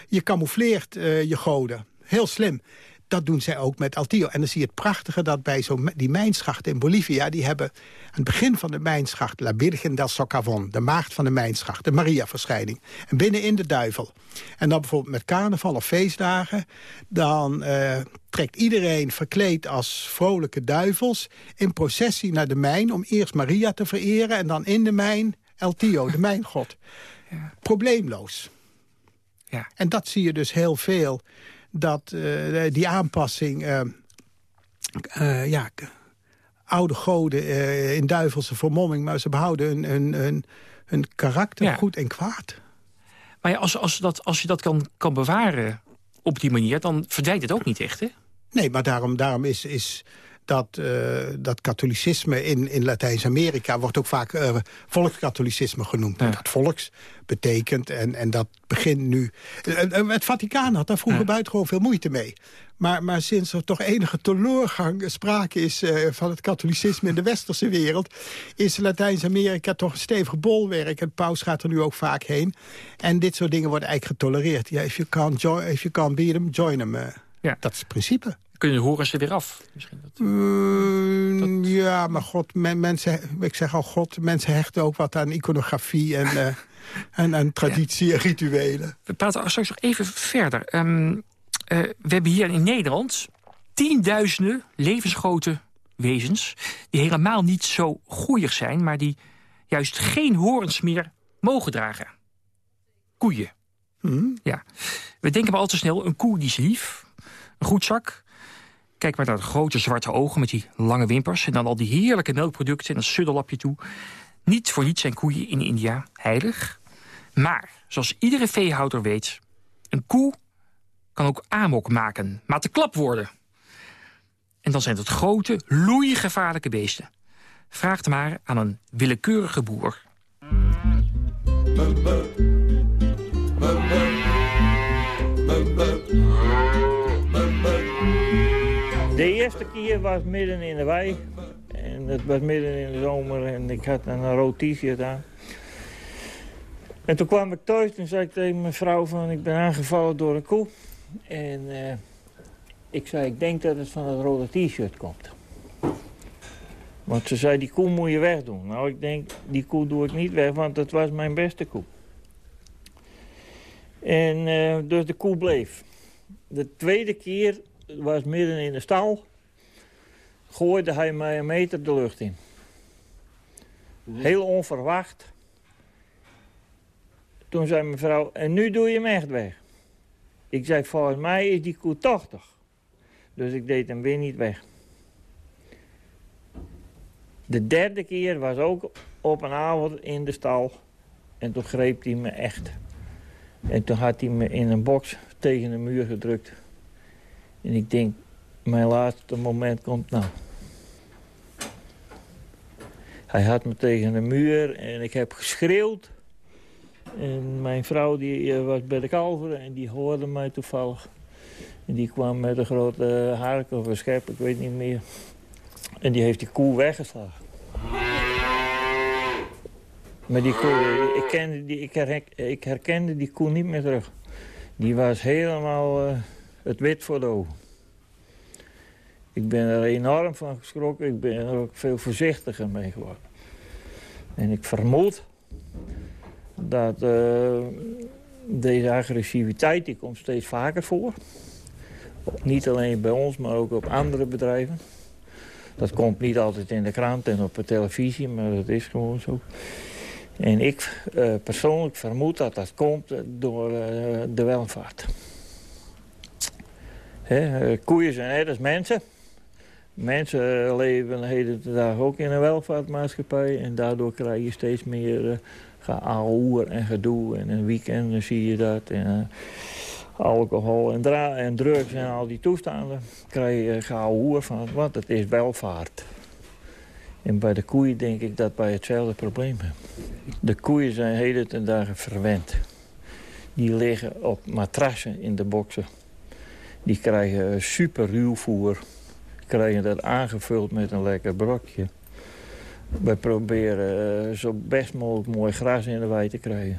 je camoufleert uh, je goden. Heel slim. Dat doen zij ook met Altio. En dan zie je het prachtige dat bij zo die mijnschachten in Bolivia... die hebben aan het begin van de mijnschacht... La Virgen del Socavon, de maagd van de mijnschacht... de Maria-verschijning. En binnenin de duivel. En dan bijvoorbeeld met carnaval of feestdagen... dan uh, trekt iedereen verkleed als vrolijke duivels... in processie naar de mijn om eerst Maria te vereren... en dan in de mijn El Tio, de mijngod. *laughs* Ja. Probleemloos. Ja. En dat zie je dus heel veel dat uh, die aanpassing... Uh, uh, ja, oude goden in duivelse vermomming... maar ze behouden hun, hun, hun, hun karakter ja. goed en kwaad. Maar ja, als, als, dat, als je dat kan, kan bewaren op die manier... dan verdwijnt het ook niet echt, hè? Nee, maar daarom, daarom is... is dat, uh, dat katholicisme in, in Latijns-Amerika wordt ook vaak uh, volkskatholicisme genoemd. Ja. Dat volks betekent, en, en dat begint nu... Uh, het Vaticaan had daar vroeger ja. buitengewoon veel moeite mee. Maar, maar sinds er toch enige teleurgang sprake is van het katholicisme in de westerse wereld... is Latijns-Amerika toch een stevig bolwerk. En paus gaat er nu ook vaak heen. En dit soort dingen worden eigenlijk getolereerd. Ja, if you can't, join, if you can't beat them, join them. ja. Dat is het principe kunnen horen ze weer af. Misschien dat, uh, dat... Ja, maar god, men, mensen, ik zeg al god, mensen hechten ook wat aan iconografie en, uh, *laughs* en, en traditie ja. en rituelen. We praten straks nog even verder. Um, uh, we hebben hier in Nederland tienduizenden levensgrote wezens... die helemaal niet zo goeig zijn, maar die juist geen horens meer mogen dragen. Koeien. Hmm. Ja. We denken maar al te snel, een koe die is lief, een goed zak... Kijk maar naar de grote zwarte ogen met die lange wimpers... en dan al die heerlijke melkproducten en een suddellapje toe. Niet voor niets zijn koeien in India heilig. Maar, zoals iedere veehouder weet... een koe kan ook amok maken, maar te klap worden. En dan zijn het grote, loeigevaarlijke beesten. Vraag het maar aan een willekeurige boer. Eerste keer was midden in de wei. En het was midden in de zomer en ik had een rood t-shirt aan. En toen kwam ik thuis en zei ik tegen mijn vrouw van ik ben aangevallen door een koe. En uh, ik zei ik denk dat het van het rode t-shirt komt. Want ze zei die koe moet je wegdoen. Nou ik denk die koe doe ik niet weg want het was mijn beste koe. En uh, dus de koe bleef. De tweede keer was midden in de stal. Gooide hij mij een meter de lucht in. Heel onverwacht. Toen zei mijn vrouw, en nu doe je hem echt weg. Ik zei, volgens mij is die koe tochtig. Dus ik deed hem weer niet weg. De derde keer was ook op een avond in de stal. En toen greep hij me echt. En toen had hij me in een box tegen de muur gedrukt. En ik denk, mijn laatste moment komt nou. Hij had me tegen de muur en ik heb geschreeuwd. En mijn vrouw die was bij de kalveren en die hoorde mij toevallig. En die kwam met een grote hark of een schep, ik weet niet meer. En die heeft die koe weggeslagen. Maar die koe, ik, die, ik, herken, ik herkende die koe niet meer terug. Die was helemaal... Uh, het wit voor de ogen. Ik ben er enorm van geschrokken. Ik ben er ook veel voorzichtiger mee geworden. En ik vermoed dat uh, deze agressiviteit die komt steeds vaker voor. Niet alleen bij ons, maar ook op andere bedrijven. Dat komt niet altijd in de krant en op de televisie, maar dat is gewoon zo. En ik uh, persoonlijk vermoed dat dat komt door uh, de welvaart. Koeien zijn net als mensen. Mensen leven de hele dag ook in een welvaartmaatschappij. En daardoor krijg je steeds meer geouwer en gedoe. En een weekend zie je dat. En, alcohol en, en drugs en al die toestanden krijg je geouwer van. Want het is welvaart. En bij de koeien denk ik dat wij hetzelfde probleem hebben. De koeien zijn heden ten dagen verwend. Die liggen op matrassen in de boksen. Die krijgen super ruwvoer. Krijgen dat aangevuld met een lekker brokje. Wij proberen zo best mogelijk mooi gras in de wei te krijgen.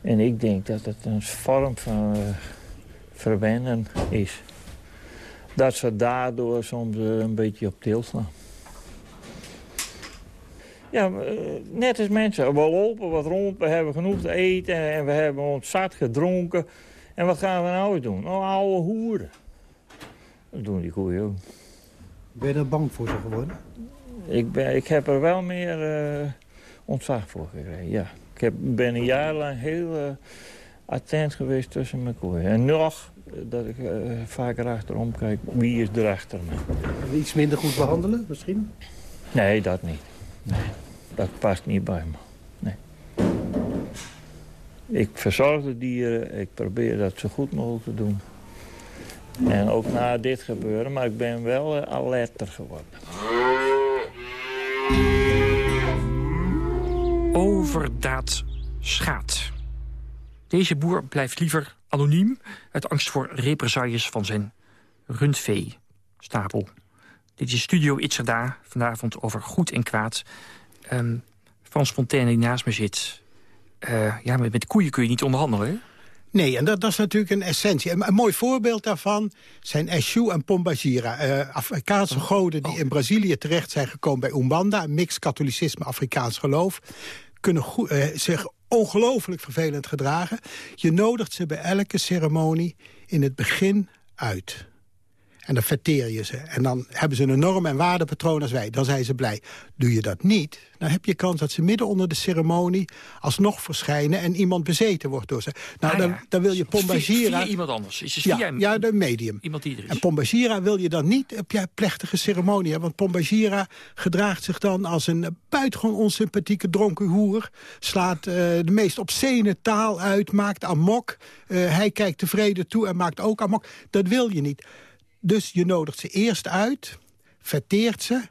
En ik denk dat het een vorm van uh, verwennen is. Dat ze daardoor soms uh, een beetje op til slaan. Ja, net als mensen. We lopen wat rond, we hebben genoeg te eten en we hebben ons zat gedronken. En wat gaan we nou doen? Oh, oude hoeren. Dat doen die koeien ook. Ben je er bang voor ze geworden? Ik, ben, ik heb er wel meer uh, ontzag voor gekregen, ja. Ik heb, ben een jaar lang heel uh, attent geweest tussen mijn koeien. En nog dat ik uh, vaker achterom kijk, wie is er achter me. Iets minder goed behandelen misschien? Nee, dat niet. Nee, dat past niet bij me. Nee. Ik verzorg de dieren, ik probeer dat zo goed mogelijk te doen. En ook na dit gebeuren, maar ik ben wel uh, alerter geworden. Overdaad schaadt. Deze boer blijft liever anoniem... uit angst voor represailles van zijn rundvee-stapel. Dit is Studio Itzerda, vanavond over goed en kwaad. Um, Frans Fontaine die naast me zit. Uh, ja, met, met koeien kun je niet onderhandelen, hè? Nee, en dat, dat, is natuurlijk een essentie. Een, een mooi voorbeeld daarvan zijn Eshu en Pombagira. Uh, Afrikaanse goden die in Brazilië terecht zijn gekomen bij Umbanda. Een mix katholicisme, Afrikaans geloof. Kunnen uh, zich ongelooflijk vervelend gedragen. Je nodigt ze bij elke ceremonie in het begin uit. En dan verteer je ze. En dan hebben ze een norm- en waardepatroon als wij. Dan zijn ze blij. Doe je dat niet, dan heb je kans dat ze midden onder de ceremonie... alsnog verschijnen en iemand bezeten wordt door ze. Nou, Ah, dan, ja. dan wil je Pombagira... Via iemand anders. Is het Ja, via ja, de medium. iemand die er is. En Pombagira wil je dan niet op je plechtige ceremonie hebben. Want Pombagira gedraagt zich dan als een buitengewoon onsympathieke dronken hoer. Slaat eh, de meest obscene taal uit, maakt amok. Eh, hij kijkt tevreden toe en maakt ook amok. Dat wil je niet. Dus je nodigt ze eerst uit, verteert ze...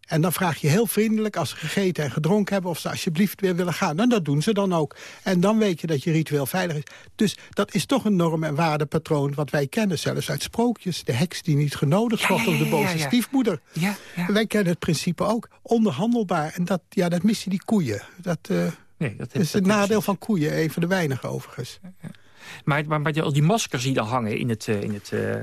En dan vraag je heel vriendelijk, als ze gegeten en gedronken hebben... of ze alsjeblieft weer willen gaan. En dat doen ze dan ook. En dan weet je dat je ritueel veilig is. Dus dat is toch een norm- en waardepatroon wat wij kennen. Zelfs uit sprookjes. De heks die niet genodigd wordt ja, of de ja, boze ja, ja. stiefmoeder. Ja, ja. Wij kennen het principe ook. Onderhandelbaar. En dat, ja, dat missen die koeien. Dat, eh, Nee, dat, is het nadeel van koeien. Een van de weinige overigens. Maar, maar, maar die, al die maskers die dan hangen in het, eh, in het, eh,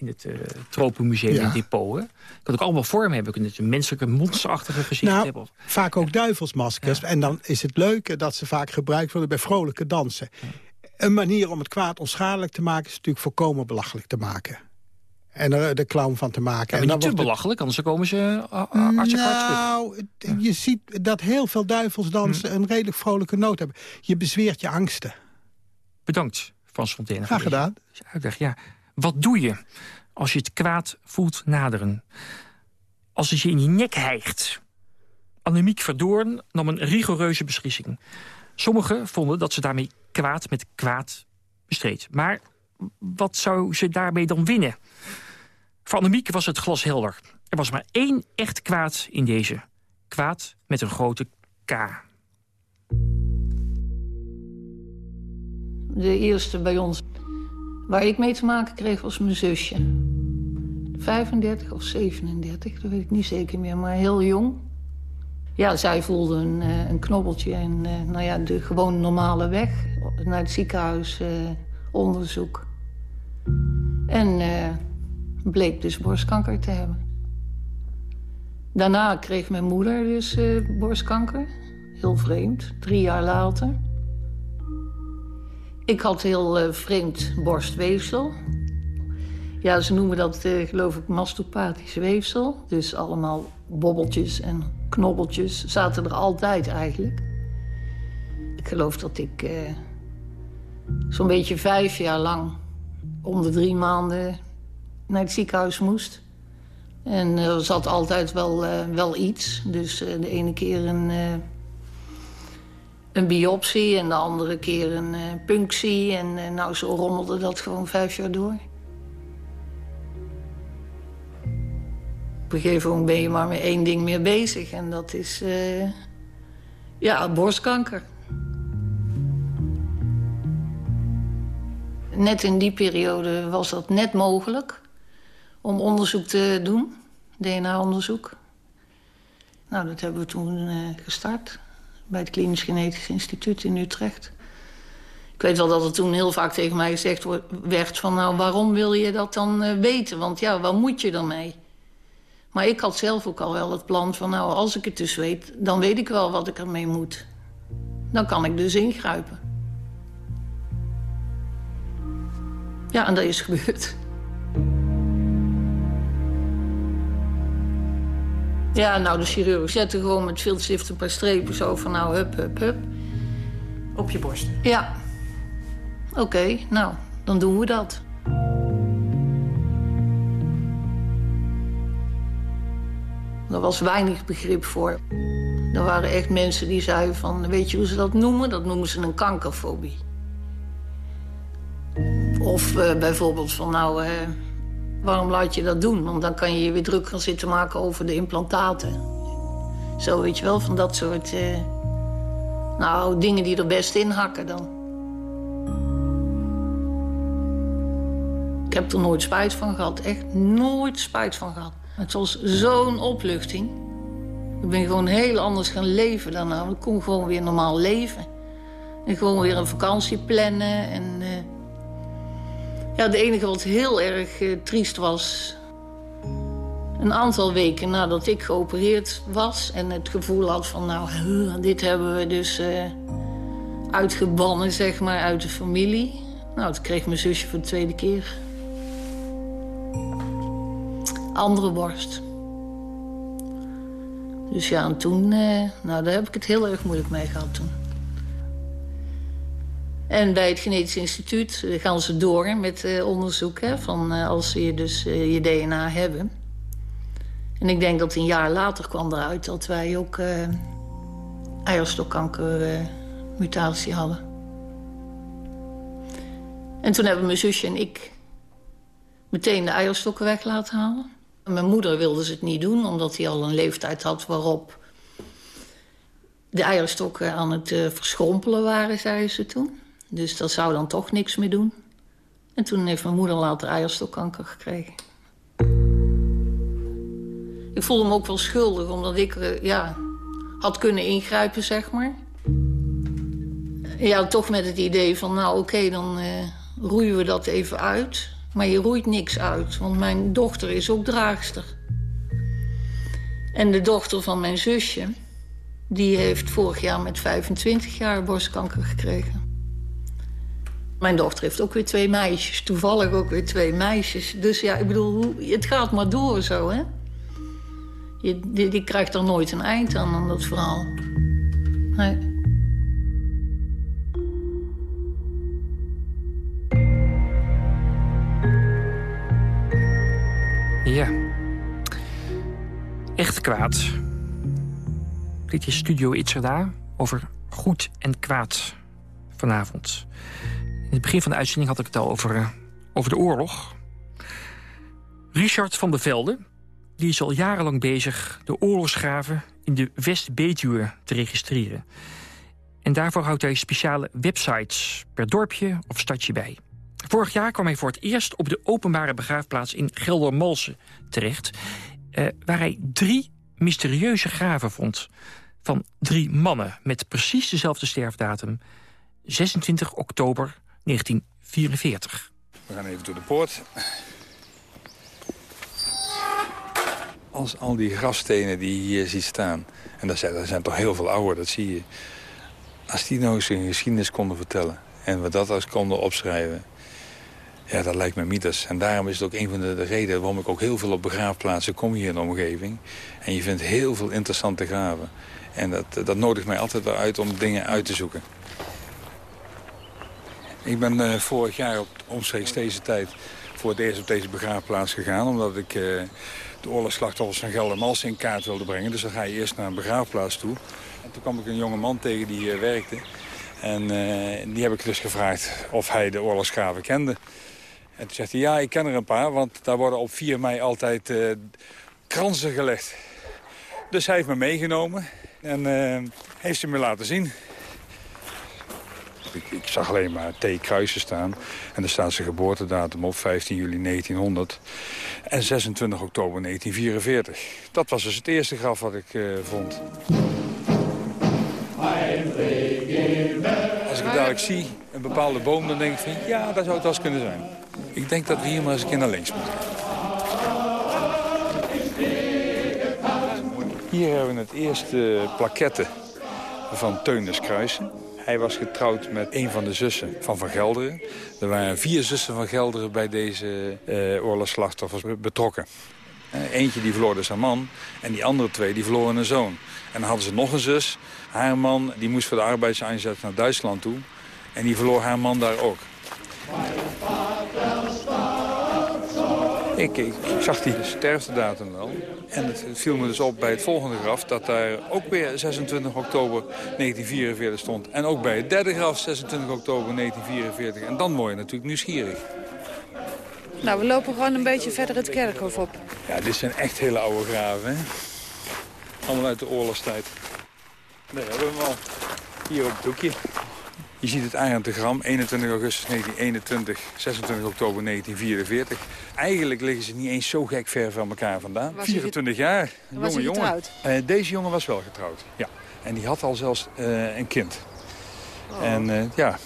in het eh, Tropenmuseum Ja. in Depot... Hè? kan ook allemaal vormen hebben. Kunnen een menselijke, monsterachtige gezicht Nou, hebben. Of, vaak ook duivelsmaskers. En dan is het leuke dat ze vaak gebruikt worden bij vrolijke dansen. Een manier om het kwaad onschadelijk te maken... is natuurlijk volkomen belachelijk te maken. En er de clown van te maken. ja, en maar niet te wordt het- belachelijk, anders komen ze uh, uh, hartstikke hard terug. Nou, je ziet dat heel veel duivelsdansen een redelijk vrolijke noot hebben. Je bezweert je angsten. Bedankt, Frans Fontaine. Graag gedaan. Uitleg, ja. Wat doe je als je het kwaad voelt naderen? Als het je in je nek hijgt. Annemiek Verdoorn nam een rigoureuze beslissing. Sommigen vonden dat ze daarmee kwaad met kwaad bestreed. Maar wat zou ze daarmee dan winnen? Voor Annemiek was het glas helder. Er was maar één echt kwaad in deze. Kwaad met een grote K. De eerste bij ons waar ik mee te maken kreeg was mijn zusje. 35 of 37, dat weet ik niet zeker meer, maar heel jong. Ja, zij voelde een, eh, een knobbeltje en eh, nou ja, de gewoon normale weg naar het ziekenhuis eh, onderzoek. En eh, bleek dus borstkanker te hebben. Daarna kreeg mijn moeder dus uh, borstkanker. Heel vreemd, drie jaar later. Ik had heel uh, vreemd borstweefsel. Ja, ze noemen dat, uh, geloof ik, mastopathisch weefsel. Dus allemaal bobbeltjes en knobbeltjes zaten er altijd eigenlijk. Ik geloof dat ik uh, zo'n beetje vijf jaar lang om de drie maanden naar het ziekenhuis moest. En er zat altijd wel, wel iets. Dus de ene keer een, een biopsie en de andere keer een punctie. En nou, zo rommelde dat gewoon vijf jaar door. Op een gegeven moment ben je maar met één ding meer bezig. En dat is uh, ja, borstkanker. Net in die periode was dat net mogelijk om onderzoek te doen. DNA-onderzoek. Nou, dat hebben we toen gestart. Bij het Klinisch Genetisch Instituut in Utrecht. Ik weet wel dat er toen heel vaak tegen mij gezegd werd van... nou, waarom wil je dat dan uh, weten? Want ja, waar moet je dan mee? Maar ik had zelf ook al wel het plan van... nou, als ik het dus weet, dan weet ik wel wat ik ermee moet. Dan kan ik dus ingrijpen. Ja, en dat is gebeurd. Ja, nou, de chirurg zette gewoon met viltstift een paar strepen zo van... nou, hup, hup, hup. Op je borst? Ja. Oké, okay, nou, dan doen we dat. Er was weinig begrip voor. Er waren echt mensen die zeiden van, weet je hoe ze dat noemen? Dat noemen ze een kankerfobie. Of uh, bijvoorbeeld van, nou, uh, waarom laat je dat doen? Want dan kan je je weer druk gaan zitten maken over de implantaten. Zo, weet je wel, van dat soort... Uh, nou, dingen die er best in hakken dan. Ik heb er nooit spijt van gehad. Echt nooit spijt van gehad. Het was zo'n opluchting. Ik ben gewoon heel anders gaan leven daarna. Ik kon gewoon weer normaal leven. En gewoon weer een vakantie plannen. En, uh... ja, het enige wat heel erg uh, triest was... een aantal weken nadat ik geopereerd was... en het gevoel had van, nou, dit hebben we dus uh, uitgebannen, zeg maar, uit de familie. Nou, toen kreeg mijn zusje voor de tweede keer andere borst. Dus ja, en toen, eh, nou, daar heb ik het heel erg moeilijk mee gehad toen. En bij het Genetisch Instituut gaan ze door met uh, onderzoek, hè, van uh, als ze dus uh, je DNA hebben. En ik denk dat een jaar later kwam eruit dat wij ook eierstokkankermutatie hadden. En toen hebben mijn zusje en ik meteen de eierstokken weg laten halen. Mijn moeder wilde ze het niet doen, omdat hij al een leeftijd had waarop de eierstokken aan het uh, verschrompelen waren, zei ze toen. Dus dat zou dan toch niks meer doen. En toen heeft mijn moeder later eierstokkanker gekregen. Ik voelde me ook wel schuldig, omdat ik uh, ja, had kunnen ingrijpen, zeg maar. Ja, toch met het idee van, nou oké, dan uh, roeien we dat even uit. Maar je roeit niks uit, want mijn dochter is ook draagster. En de dochter van mijn zusje, die heeft vorig jaar met 25 jaar borstkanker gekregen. Mijn dochter heeft ook weer twee meisjes, toevallig ook weer twee meisjes. Dus ja, ik bedoel, het gaat maar door zo, hè. Je, die, krijgt er nooit een eind aan, dat verhaal. Ja. Echt kwaad. Dit is Studio Itzerda over goed en kwaad vanavond. In het begin van de uitzending had ik het al over, uh, over de oorlog. Richard van der Velde die is al jarenlang bezig de oorlogsgraven in de West-Betuwe te registreren. En daarvoor houdt hij speciale websites per dorpje of stadje bij. Vorig jaar kwam hij voor het eerst op de openbare begraafplaats in Geldermalsen terecht... Uh, waar hij drie mysterieuze graven vond van drie mannen... met precies dezelfde sterfdatum, 26 oktober 1944. We gaan even door de poort. als al die grafstenen die je hier ziet staan... en er zijn, er zijn toch heel veel ouder, dat zie je... als die nou eens een geschiedenis konden vertellen... en we dat als konden opschrijven... ja, dat lijkt me mythes. En daarom is het ook een van de, de redenen waarom ik ook heel veel op begraafplaatsen kom hier in de omgeving. En je vindt heel veel interessante graven. En dat, dat nodigt mij altijd wel uit om dingen uit te zoeken. Ik ben uh, vorig jaar op omstreeks deze tijd voor het eerst op deze begraafplaats gegaan. Omdat ik uh, de oorlogsslachtoffers van Geldermalsen in kaart wilde brengen. Dus dan ga je eerst naar een begraafplaats toe. En toen kwam ik een jonge man tegen die hier werkte. En uh, die heb ik dus gevraagd of hij de oorlogsgraven kende. En toen zegt hij, ja, ik ken er een paar. Want daar worden op 4 mei altijd kransen gelegd. Dus hij heeft me meegenomen en heeft ze me laten zien. Ik, zag alleen maar T. Kruisen staan. En daar staat zijn geboortedatum op, 15 juli 1900. En 26 oktober 1944. Dat was dus het eerste graf wat ik uh, vond. Als ik dadelijk zie, een bepaalde boom, dan denk ik van... ja, dat zou het wel eens kunnen zijn. Ik denk dat we hier maar eens een keer naar links moeten. Hier hebben we het eerste plaketten van Teunis Kruisen. Hij was getrouwd met een van de zussen van Van Gelderen. Er waren vier zussen van Gelderen bij deze uh, oorlogsslachtoffers betrokken. Uh, eentje die verloor dus haar man en die andere twee die verloren een zoon. En dan hadden ze nog een zus. Haar man die moest voor de arbeidseinzet naar Duitsland toe. En die verloor haar man daar ook. Ik, zag die sterftedatum wel. En het, viel me dus op bij het volgende graf... dat daar ook weer 26 oktober 1944 stond. En ook bij het derde graf 26 oktober 1944. En dan word je natuurlijk nieuwsgierig. Nou, we lopen gewoon een beetje verder het kerkhof op. Ja, dit zijn echt hele oude graven, hè? Allemaal uit de oorlogstijd. Daar hebben we hem al. Hier op het doekje. Je ziet het Arendtegram, 21 augustus 1921, 26 oktober 1944. Eigenlijk liggen ze niet eens zo gek ver van elkaar vandaan. Was 24 jaar, een was jonge jongen. Uh, deze jongen was wel getrouwd, ja. En die had al zelfs uh, een kind. Oh. En uh, ja...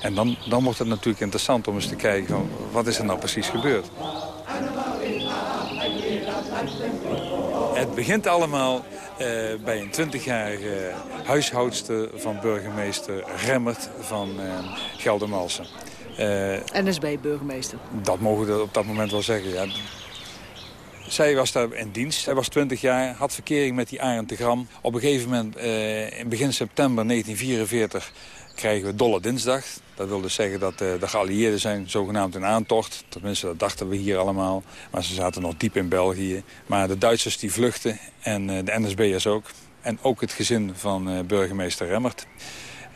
En dan, dan wordt het natuurlijk interessant om eens te kijken... Van, wat is er nou precies gebeurd. Het begint allemaal uh, bij een 20-jarige huishoudster van burgemeester Remmert van uh, Geldermalsen. Uh, NSB-burgemeester. Dat mogen we op dat moment wel zeggen, ja. Zij was daar in dienst. Zij was 20 jaar, had verkering met die Arend de Gram. Op een gegeven moment, in begin september 1944, krijgen we Dolle Dinsdag. Dat wil dus zeggen dat de geallieerden zijn zogenaamd in aantocht. Tenminste, dat dachten we hier allemaal. Maar ze zaten nog diep in België. Maar de Duitsers die vluchten en de NSB'ers ook. En ook het gezin van burgemeester Remmert.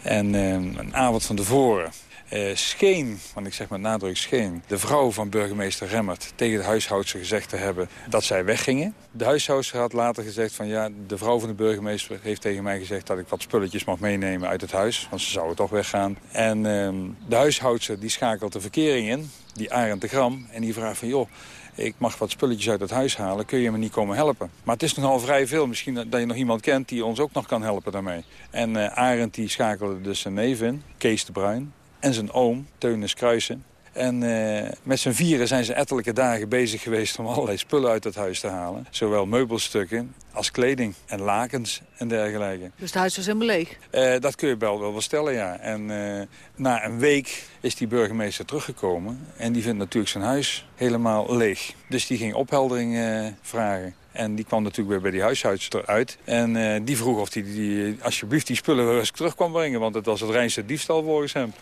En een avond van tevoren uh, scheen, want ik zeg met nadruk scheen... de vrouw van burgemeester Remmert tegen de huishoudster gezegd te hebben dat zij weggingen. De huishoudster had later gezegd van ja, de vrouw van de burgemeester heeft tegen mij gezegd... dat ik wat spulletjes mag meenemen uit het huis, want ze zouden toch weggaan. En uh, de huishoudster die schakelt de verkering in, die Arend de Gram... en die vraagt van joh, ik mag wat spulletjes uit het huis halen, kun je me niet komen helpen? Maar het is nogal vrij veel. Misschien dat je nog iemand kent die ons ook nog kan helpen daarmee. En uh, Arend die schakelde dus zijn neef in, Kees de Bruin en zijn oom, Teunis Kruisen. En uh, met z'n vieren zijn ze ettelijke dagen bezig geweest om allerlei spullen uit het huis te halen. Zowel meubelstukken als kleding en lakens en dergelijke. Dus het huis was helemaal leeg? Uh, dat kun je wel wel stellen, ja. En uh, na een week is die burgemeester teruggekomen. En die vindt natuurlijk zijn huis helemaal leeg. Dus die ging opheldering vragen. En die kwam natuurlijk weer bij die huishoudster uit. En uh, die vroeg of hij die, die, alsjeblieft die spullen weer eens terug kwam brengen. Want het was het reinste diefstal volgens hem.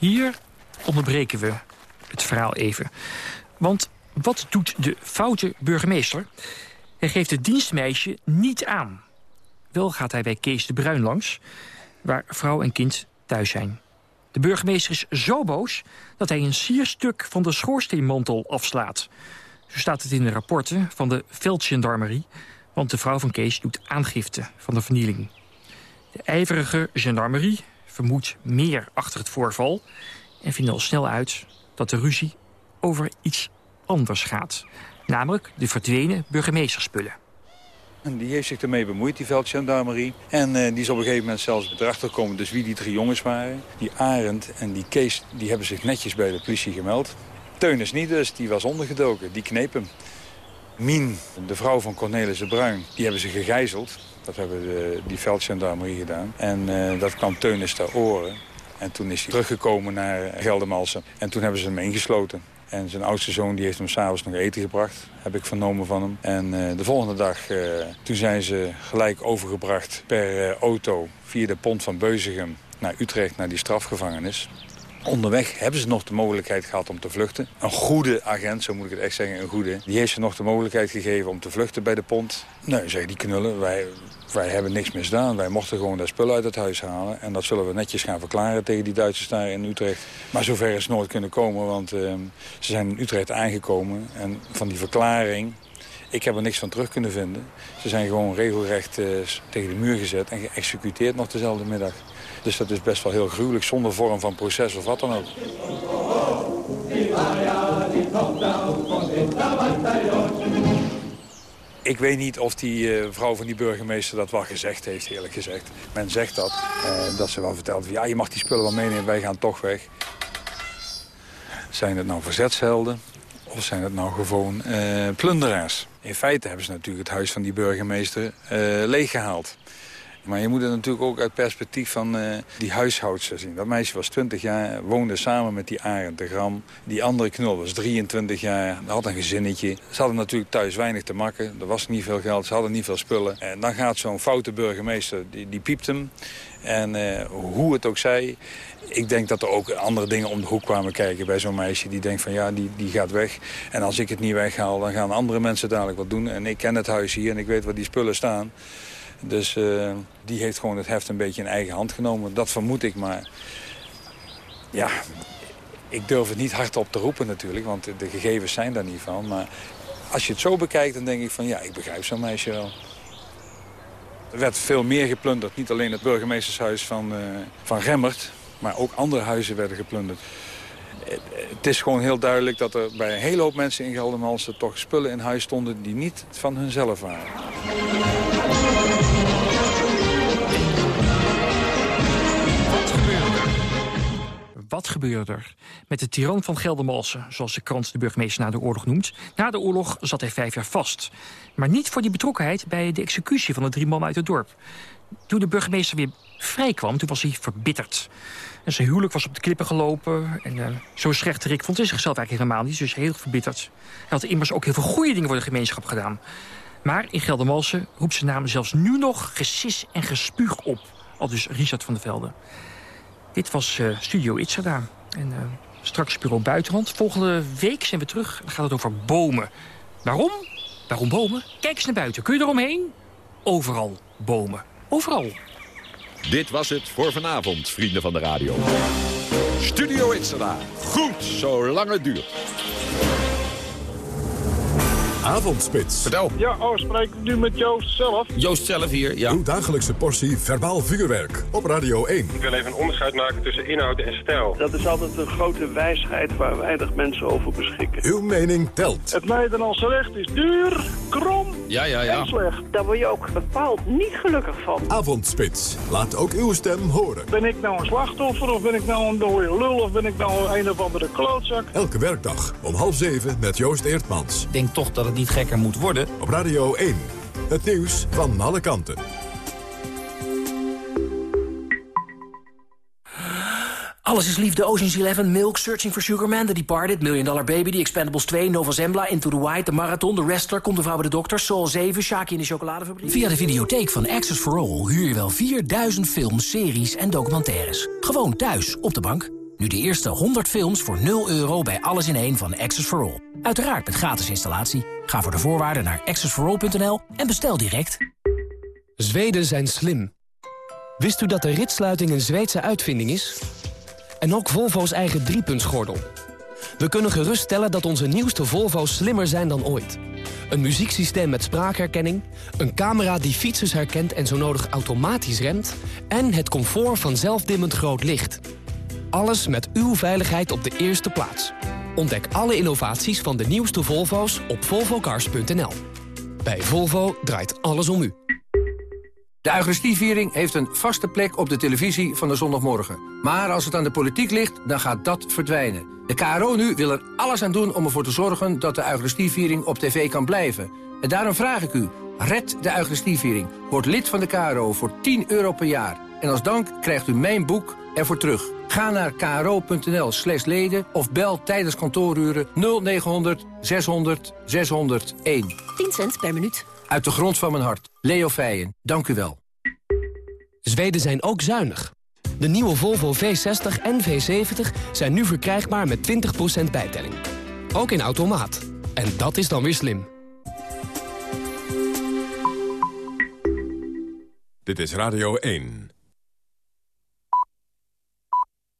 Hier onderbreken we het verhaal even. Want wat doet de foute burgemeester? Hij geeft het dienstmeisje niet aan. Wel gaat hij bij Kees de Bruin langs, waar vrouw en kind thuis zijn. De burgemeester is zo boos dat hij een sierstuk van de schoorsteenmantel afslaat. Zo staat het in de rapporten van de veldgendarmerie... want de vrouw van Kees doet aangifte van de vernieling. De ijverige gendarmerie vermoedt meer achter het voorval... en vindt al snel uit dat de ruzie over iets anders gaat. Namelijk de verdwenen burgemeesterspullen. En die heeft zich ermee bemoeid, die veldgendarmerie. En uh, die is op een gegeven moment zelfs erachter gekomen dus wie die drie jongens waren. Die Arend en die Kees die hebben zich netjes bij de politie gemeld. Teunis niet dus, die was ondergedoken, die kneep hem. Mien, de vrouw van Cornelis de Bruin, die hebben ze gegijzeld. Dat hebben de, die veldgendarmerie gedaan. En uh, dat kwam Teunis ter oren. En toen is hij teruggekomen naar Geldermalsen. En toen hebben ze hem ingesloten. En zijn oudste zoon die heeft hem s'avonds nog eten gebracht, heb ik vernomen van hem. En uh, de volgende dag, toen zijn ze gelijk overgebracht per auto via de pont van Beuzegem naar Utrecht, naar die strafgevangenis. Onderweg hebben ze nog de mogelijkheid gehad om te vluchten. Een goede agent, zo moet ik het echt zeggen, een goede. Die heeft ze nog de mogelijkheid gegeven om te vluchten bij de pont. Nee, zeg die knullen, wij, wij hebben niks misdaan. Wij mochten gewoon dat spul uit het huis halen. En dat zullen we netjes gaan verklaren tegen die Duitsers daar in Utrecht. Maar zover is het nooit kunnen komen, want uh, ze zijn in Utrecht aangekomen. En van die verklaring, ik heb er niks van terug kunnen vinden. Ze zijn gewoon regelrecht uh, tegen de muur gezet en geëxecuteerd nog dezelfde middag. Dus dat is best wel heel gruwelijk, zonder vorm van proces of wat dan ook. Ik weet niet of die uh, vrouw van die burgemeester dat wel gezegd heeft, eerlijk gezegd. Men zegt dat, uh, dat ze wel vertelt, ja, je mag die spullen wel meenemen, wij gaan toch weg. Zijn het nou verzetshelden of zijn het nou gewoon uh, plunderaars? In feite hebben ze natuurlijk het huis van die burgemeester leeggehaald. Maar je moet het natuurlijk ook uit perspectief van uh, die huishoudster zien. Dat meisje was 20 jaar, woonde samen met die Arend de Gram. Die andere knul was 23 jaar, had een gezinnetje. Ze hadden natuurlijk thuis weinig te makken. Er was niet veel geld, ze hadden niet veel spullen. En dan gaat zo'n foute burgemeester, die, die piept hem. En uh, hoe het ook zij, ik denk dat er ook andere dingen om de hoek kwamen kijken bij zo'n meisje. Die denkt van ja, die, die gaat weg. En als ik het niet weghaal, dan gaan andere mensen dadelijk wat doen. En ik ken het huis hier en ik weet waar die spullen staan. Dus uh, die heeft gewoon het heft een beetje in eigen hand genomen. Dat vermoed ik, maar ja, ik durf het niet hardop te roepen natuurlijk, want de gegevens zijn daar niet van. Maar als je het zo bekijkt, dan denk ik van ja, ik begrijp zo'n meisje wel. Er werd veel meer geplunderd. Niet alleen het burgemeestershuis van, uh, van Remmert, maar ook andere huizen werden geplunderd. Het is gewoon heel duidelijk dat er bij een hele hoop mensen in Geldermalsen toch spullen in huis stonden die niet van hunzelf waren. Wat gebeurde er met de tiran van Geldermalsen, zoals de krant de burgemeester na de oorlog noemt? Na de oorlog zat hij vijf jaar vast. Maar niet voor die betrokkenheid bij de executie van de drie mannen uit het dorp. Toen de burgemeester weer vrij kwam, toen was hij verbitterd. En zijn huwelijk was op de klippen gelopen. En uh, zo Rick vond hij zichzelf eigenlijk helemaal niet, dus heel verbitterd. Hij had immers ook heel veel goede dingen voor de gemeenschap gedaan. Maar in Geldermalsen roept zijn naam zelfs nu nog gesis en gespuug op. Al dus Richard van der Velde. Dit was uh, Studio Itzada. En uh, straks Bureau Buitenland. Volgende week zijn we terug. Dan gaat het over bomen. Waarom? Waarom bomen? Kijk eens naar buiten. Kun je eromheen? Overal bomen. Overal. Dit was het voor vanavond, vrienden van de radio. Studio Itzada. Goed, zolang het duurt. Avondspits. Vertel. Ja, oh, spreek ik nu met Joost zelf? Joost zelf hier, ja. Uw dagelijkse portie verbaal vuurwerk op Radio 1. Ik wil even een onderscheid maken tussen inhoud en stijl. Dat is altijd een grote wijsheid waar weinig mensen over beschikken. Uw mening telt. Het Nederlandse recht is duur, krom ja, ja, ja. en slecht. Daar word je ook bepaald niet gelukkig van. Avondspits. Laat ook uw stem horen. Ben ik nou een slachtoffer of ben ik nou een dode lul of ben ik nou een of andere klootzak? Elke werkdag om half zeven met Joost Eertmans. Ik denk toch dat het niet gekker moet worden. Op Radio 1. Het nieuws van alle kanten. Alles is liefde, Ocean's Eleven, Milk, Searching for Sugar Man, The Departed, Million Dollar Baby, The Expendables 2, Nova Zembla, Into the White, The Marathon, The Wrestler, Komt de Vrouw bij de Dokter, Soul 7, Shaki in de Chocoladefabriek. Via de videotheek van Access for All huur je wel 4000 films, series en documentaires. Gewoon thuis, op de bank. Nu de eerste 100 films voor 0 euro bij Alles in één van Access for All. Uiteraard met gratis installatie. Ga voor de voorwaarden naar accessforall.nl en bestel direct. Zweden zijn slim. Wist u dat de ritsluiting een Zweedse uitvinding is? En ook Volvo's eigen driepuntsgordel. We kunnen geruststellen dat onze nieuwste Volvo's slimmer zijn dan ooit. Een muzieksysteem met spraakherkenning, een camera die fietsers herkent en zo nodig automatisch remt... en het comfort van zelfdimmend groot licht... Alles met uw veiligheid op de eerste plaats. Ontdek alle innovaties van de nieuwste Volvo's op volvocars.nl. Bij Volvo draait alles om u. De Eucharistieviering heeft een vaste plek op de televisie van de zondagmorgen. Maar als het aan de politiek ligt, dan gaat dat verdwijnen. De KRO nu wil er alles aan doen om ervoor te zorgen dat de Eucharistieviering op tv kan blijven. En daarom vraag ik u, red de Eucharistieviering. Word lid van de KRO voor 10 euro per jaar. En als dank krijgt u mijn boek ervoor terug. Ga naar kro.nl slash leden of bel tijdens kantooruren 0900 600 601. 10 cent per minuut. Uit de grond van mijn hart. Leo Feijen, dank u wel. Zweden zijn ook zuinig. De nieuwe Volvo V60 en V70 zijn nu verkrijgbaar met 20% bijtelling. Ook in automaat. En dat is dan weer slim. Dit is Radio 1.